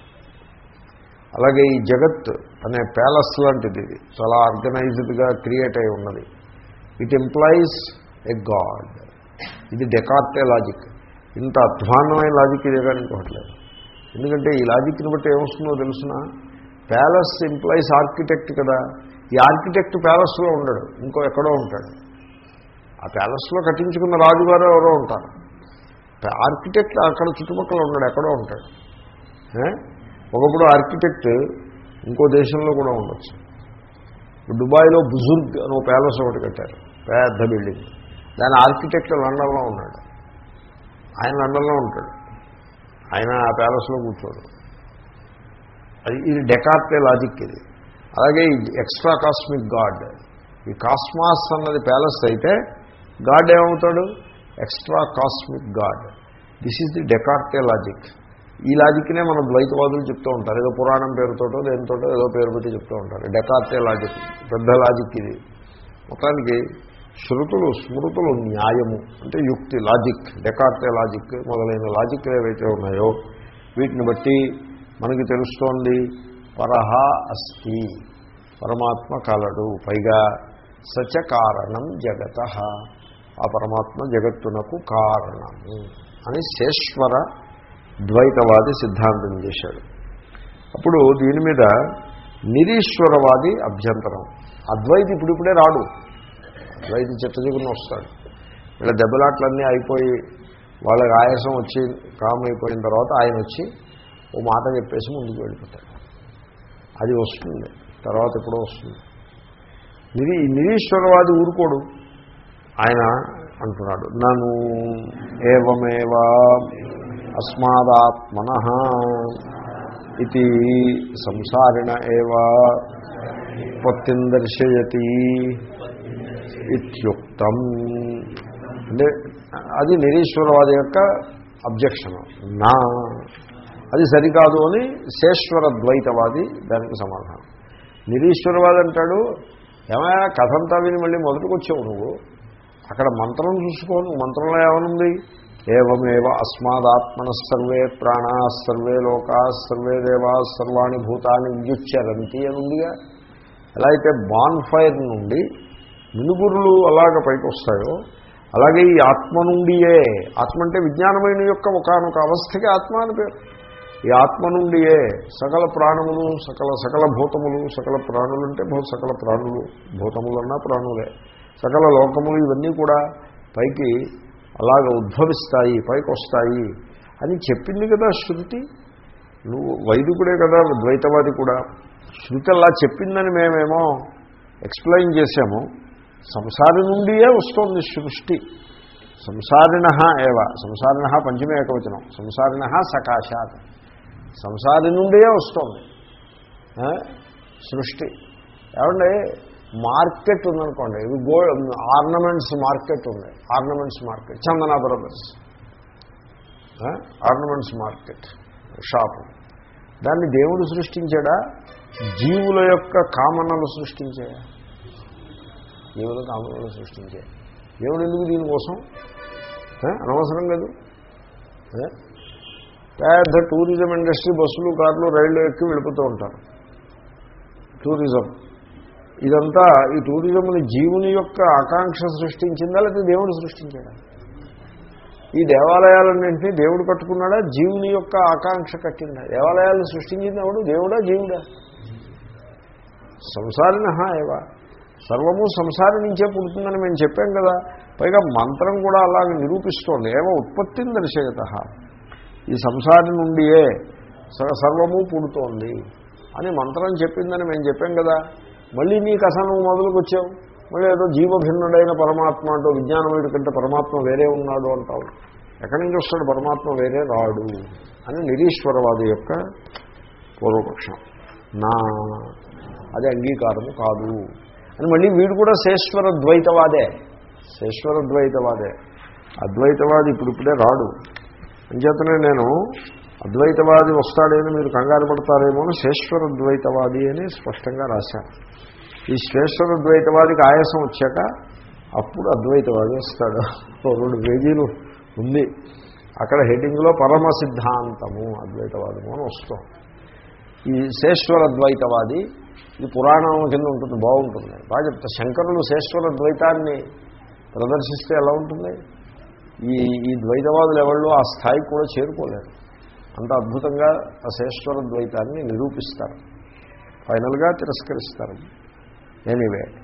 అలాగే ఈ జగత్ అనే ప్యాలెస్ లాంటిది ఇది చాలా ఆర్గనైజ్డ్గా క్రియేట్ అయి ఉన్నది. ఇట్ ఎంప్లాయిస్ ఎ గాడ్ ఇది డెకార్టే లాజిక్ ఇంత అధ్వాన్నమైన లాజిక్ ఇదే కానీ ఇంకోట్లేదు ఎందుకంటే ఈ లాజిక్ని బట్టి ఏమొస్తుందో తెలిసిన? ప్యాలెస్ ఎంప్లాయిస్ ఆర్కిటెక్ట్ కదా. ఈ ఆర్కిటెక్ట్ ప్యాలెస్లో ఉండడు. ఇంకో ఎక్కడో ఉంటాడు. ఆ ప్యాలెస్లో కట్టించుకున్న రాజుగారు ఎవరో ఉంటారు. ఆర్కిటెక్ట్ అక్కడ చుట్టుపక్కల ఉన్నాడు ఎక్కడో ఉంటాడు. ఒకప్పుడు ఆర్కిటెక్ట్ ఇంకో దేశంలో కూడా ఉండొచ్చు. దుబాయ్లో బుజుర్గ్ అని ప్యాలెస్ ఒకటి కట్టారు పెద్ద బిల్డింగ్. దాని ఆర్కిటెక్ట్ లండన్లో ఉన్నాడు. ఆయన లండన్లో ఉంటాడు. ఆయన ఆ ప్యాలెస్లో కూర్చోడు. అది ఇది డెకార్టే లాజిక్ ఇది. అలాగే ఎక్స్ట్రా కాస్మిక్ గాడ్. ఈ కాస్మాస్ అన్నది ప్యాలెస్ అయితే గాడ్ ఏమవుతాడు? Extra cosmic god. This is the Descartes logic ఈ లాజిక్నే మన ద్వైతవాదులు చెప్తూ ఉంటారు. ఏదో పురాణం పేరుతోటో దేనితోటో ఏదో పేరు పెట్టి చెప్తూ ఉంటారు. డెకార్టే లాజిక్ పెద్ద లాజిక్ ఇది. మొత్తానికి శృతులు స్మృతులు న్యాయము అంటే యుక్తి లాజిక్ డెకార్టే లాజిక్ మొదలైన లాజిక్లు ఏవైతే ఉన్నాయో వీటిని బట్టి మనకి తెలుస్తోంది పరహ అస్తి పరమాత్మ కలడు. పైగా సచ కారణం జగత. ఆ పరమాత్మ జగత్తునకు కారణము అని శేశ్వర ద్వైతవాది సిద్ధాంతం చేశాడు. అప్పుడు దీని మీద నిరీశ్వరవాది అభ్యంతరం. అద్వైతి ఇప్పుడిప్పుడే రాడు. అద్వైతి చిత్తజీవుని వస్తాడు. ఇలా దెబ్బలాట్లన్నీ అయిపోయి వాళ్ళకి ఆయాసం వచ్చి కామ్ అయిపోయిన తర్వాత ఆయన వచ్చి ఓ మాట చెప్పేసి ముందుకు వెళ్ళిపోతాడు. అది వస్తుంది. తర్వాత ఎప్పుడో వస్తుంది. నిరీ నిరీశ్వరవాది ఊరుకోడు. ఆయన అంటున్నాడు నన్ను ఏవమేవా అస్మాదాత్మన ఇది సంసారిణ ఏవా ఉత్పత్తిం దర్శయతి ఇత్యుక్తం. అంటే అది నిరీశ్వరవాది యొక్క అబ్జెక్షన్. నా అది సరికాదు అని శేశ్వర ద్వైతవాది దానికి సమాధానం. నిరీశ్వరవాది అంటాడు ఏమైనా కథంతా విని మళ్ళీ మొదటికొచ్చావు నువ్వు? అక్కడ మంత్రం చూసుకోను. మంత్రంలో ఏమనుంది? ఏవమేవ అస్మాదాత్మన సర్వే ప్రాణా సర్వే లోకా సర్వే దేవా సర్వాణి భూతాన్ని విద్యుచ్చరంతి అని ఉందిగా ఎలా అయితే బాన్ ఫైర్ నుండి మినుగురులు అలాగ పైకి వస్తాయో అలాగే ఈ ఆత్మ నుండియే ఆత్మ అంటే విజ్ఞానమైన యొక్క ఒకనొక అవస్థకి ఆత్మ అని పేరు. ఈ ఆత్మ నుండియే సకల ప్రాణములు సకల సకల భూతములు సకల ప్రాణులు అంటే సకల ప్రాణులు భూతములన్నా ప్రాణులే. సకల లోకములు ఇవన్నీ కూడా పైకి అలాగ ఉద్భవిస్తాయి పైకి వస్తాయి అని చెప్పింది కదా శృతి. నువ్వు వైదికుడే కదా ద్వైతవాది కూడా. శృతి అలా చెప్పిందని మేమేమో ఎక్స్ప్లెయిన్ చేశాము. సంసారి నుండియే వస్తుంది సృష్టి. సంసారిణ ఏవ? సంసారిణ పంచమే ఏకవచనం. సంసారిణ సకాశాత్. సంసారి నుండియే వస్తుంది సృష్టి. ఏమండి? మార్కెట్ ఉందనుకోండి. ఇవి గోల్డ్ ఆర్నమెంట్స్ మార్కెట్ ఉంది. Ornaments market. Chandana brothers. Ornaments market. Shop. దాన్ని దేవుడు సృష్టించాడా? జీవుల యొక్క కామనలు సృష్టించాడా జీవుల కామనలు సృష్టించాడు దేవుడు ఎందుకు దీనికోసం? అనవసరం లేదు పెద్ద టూరిజం ఇండస్ట్రీ బస్సులు కార్లు రైళ్ళు ఎక్కి వెళ్ళిపోతూ ఉంటారు. టూరిజం. ఇదంతా ఈ టూరిజంని జీవుని యొక్క ఆకాంక్ష సృష్టించిందా లేకపోతే దేవుడు సృష్టించాడా? ఈ దేవాలయాలన్నింటినీ దేవుడు కట్టుకున్నాడా? జీవుని యొక్క ఆకాంక్ష కట్టిందా? దేవాలయాలను సృష్టించింది ఎవడు? దేవుడా? జీవుడా? సంసారిన ఏవా? సర్వము సంసారం నుంచే పుడుతుందని మేము చెప్పాం కదా. పైగా మంత్రం కూడా అలాగే నిరూపిస్తోంది. ఏవో ఉత్పత్తిని దర్శయత. ఈ సంసారం నుండియే స- సర్వము పుడుతోంది అని మంత్రం చెప్పిందని మేము చెప్పాం కదా. మళ్ళీ నీ కథ నువ్వు మొదలుకొచ్చావు మళ్ళీ ఏదో జీవభిన్నుడైన పరమాత్మ అంటూ విజ్ఞానమయుడి కంటే పరమాత్మ వేరే ఉన్నాడు అంటావు ఎక్కడి నుంచి వస్తాడు? పరమాత్మ వేరే రాడు అని నిరీశ్వరవాది యొక్క పూర్వపక్షం. నా అది అంగీకారము కాదు. అని మళ్ళీ వీడు కూడా శేశ్వర ద్వైతవాదే శేశ్వర ద్వైతవాదే అద్వైతవాది ఇప్పుడిప్పుడే రాడు. అంచేతనే నేను అద్వైతవాది వస్తాడేమో మీరు కంగారు పడతారేమో అని శేశ్వర ద్వైతవాది అని స్పష్టంగా రాశాను ఈ శేశ్వర ద్వైతవాదికి ఆయాసం వచ్చాక అప్పుడు అద్వైతవాది వస్తాడు. రెండు పేజీలు ఉంది. అక్కడ హెడ్డింగ్లో పరమ సిద్ధాంతము అద్వైతవాదము అని వస్తాం. ఈ శేశ్వరద్వైతవాది ఇది పురాణం కింద ఉంటుంది బాగుంటుంది. బాగా చెప్తా. శంకరులు శేశ్వర ద్వైతాన్ని ప్రదర్శిస్తే ఎలా ఉంటుంది? ఈ ఈ ద్వైతవాదులు ఎవళ్ళు ఆ స్థాయికి కూడా చేరుకోలేరు. అంత అద్భుతంగా ఆ శేశ్వర ద్వైతాన్ని నిరూపిస్తారు. ఫైనల్గా తిరస్కరిస్తారు. ఎనీవే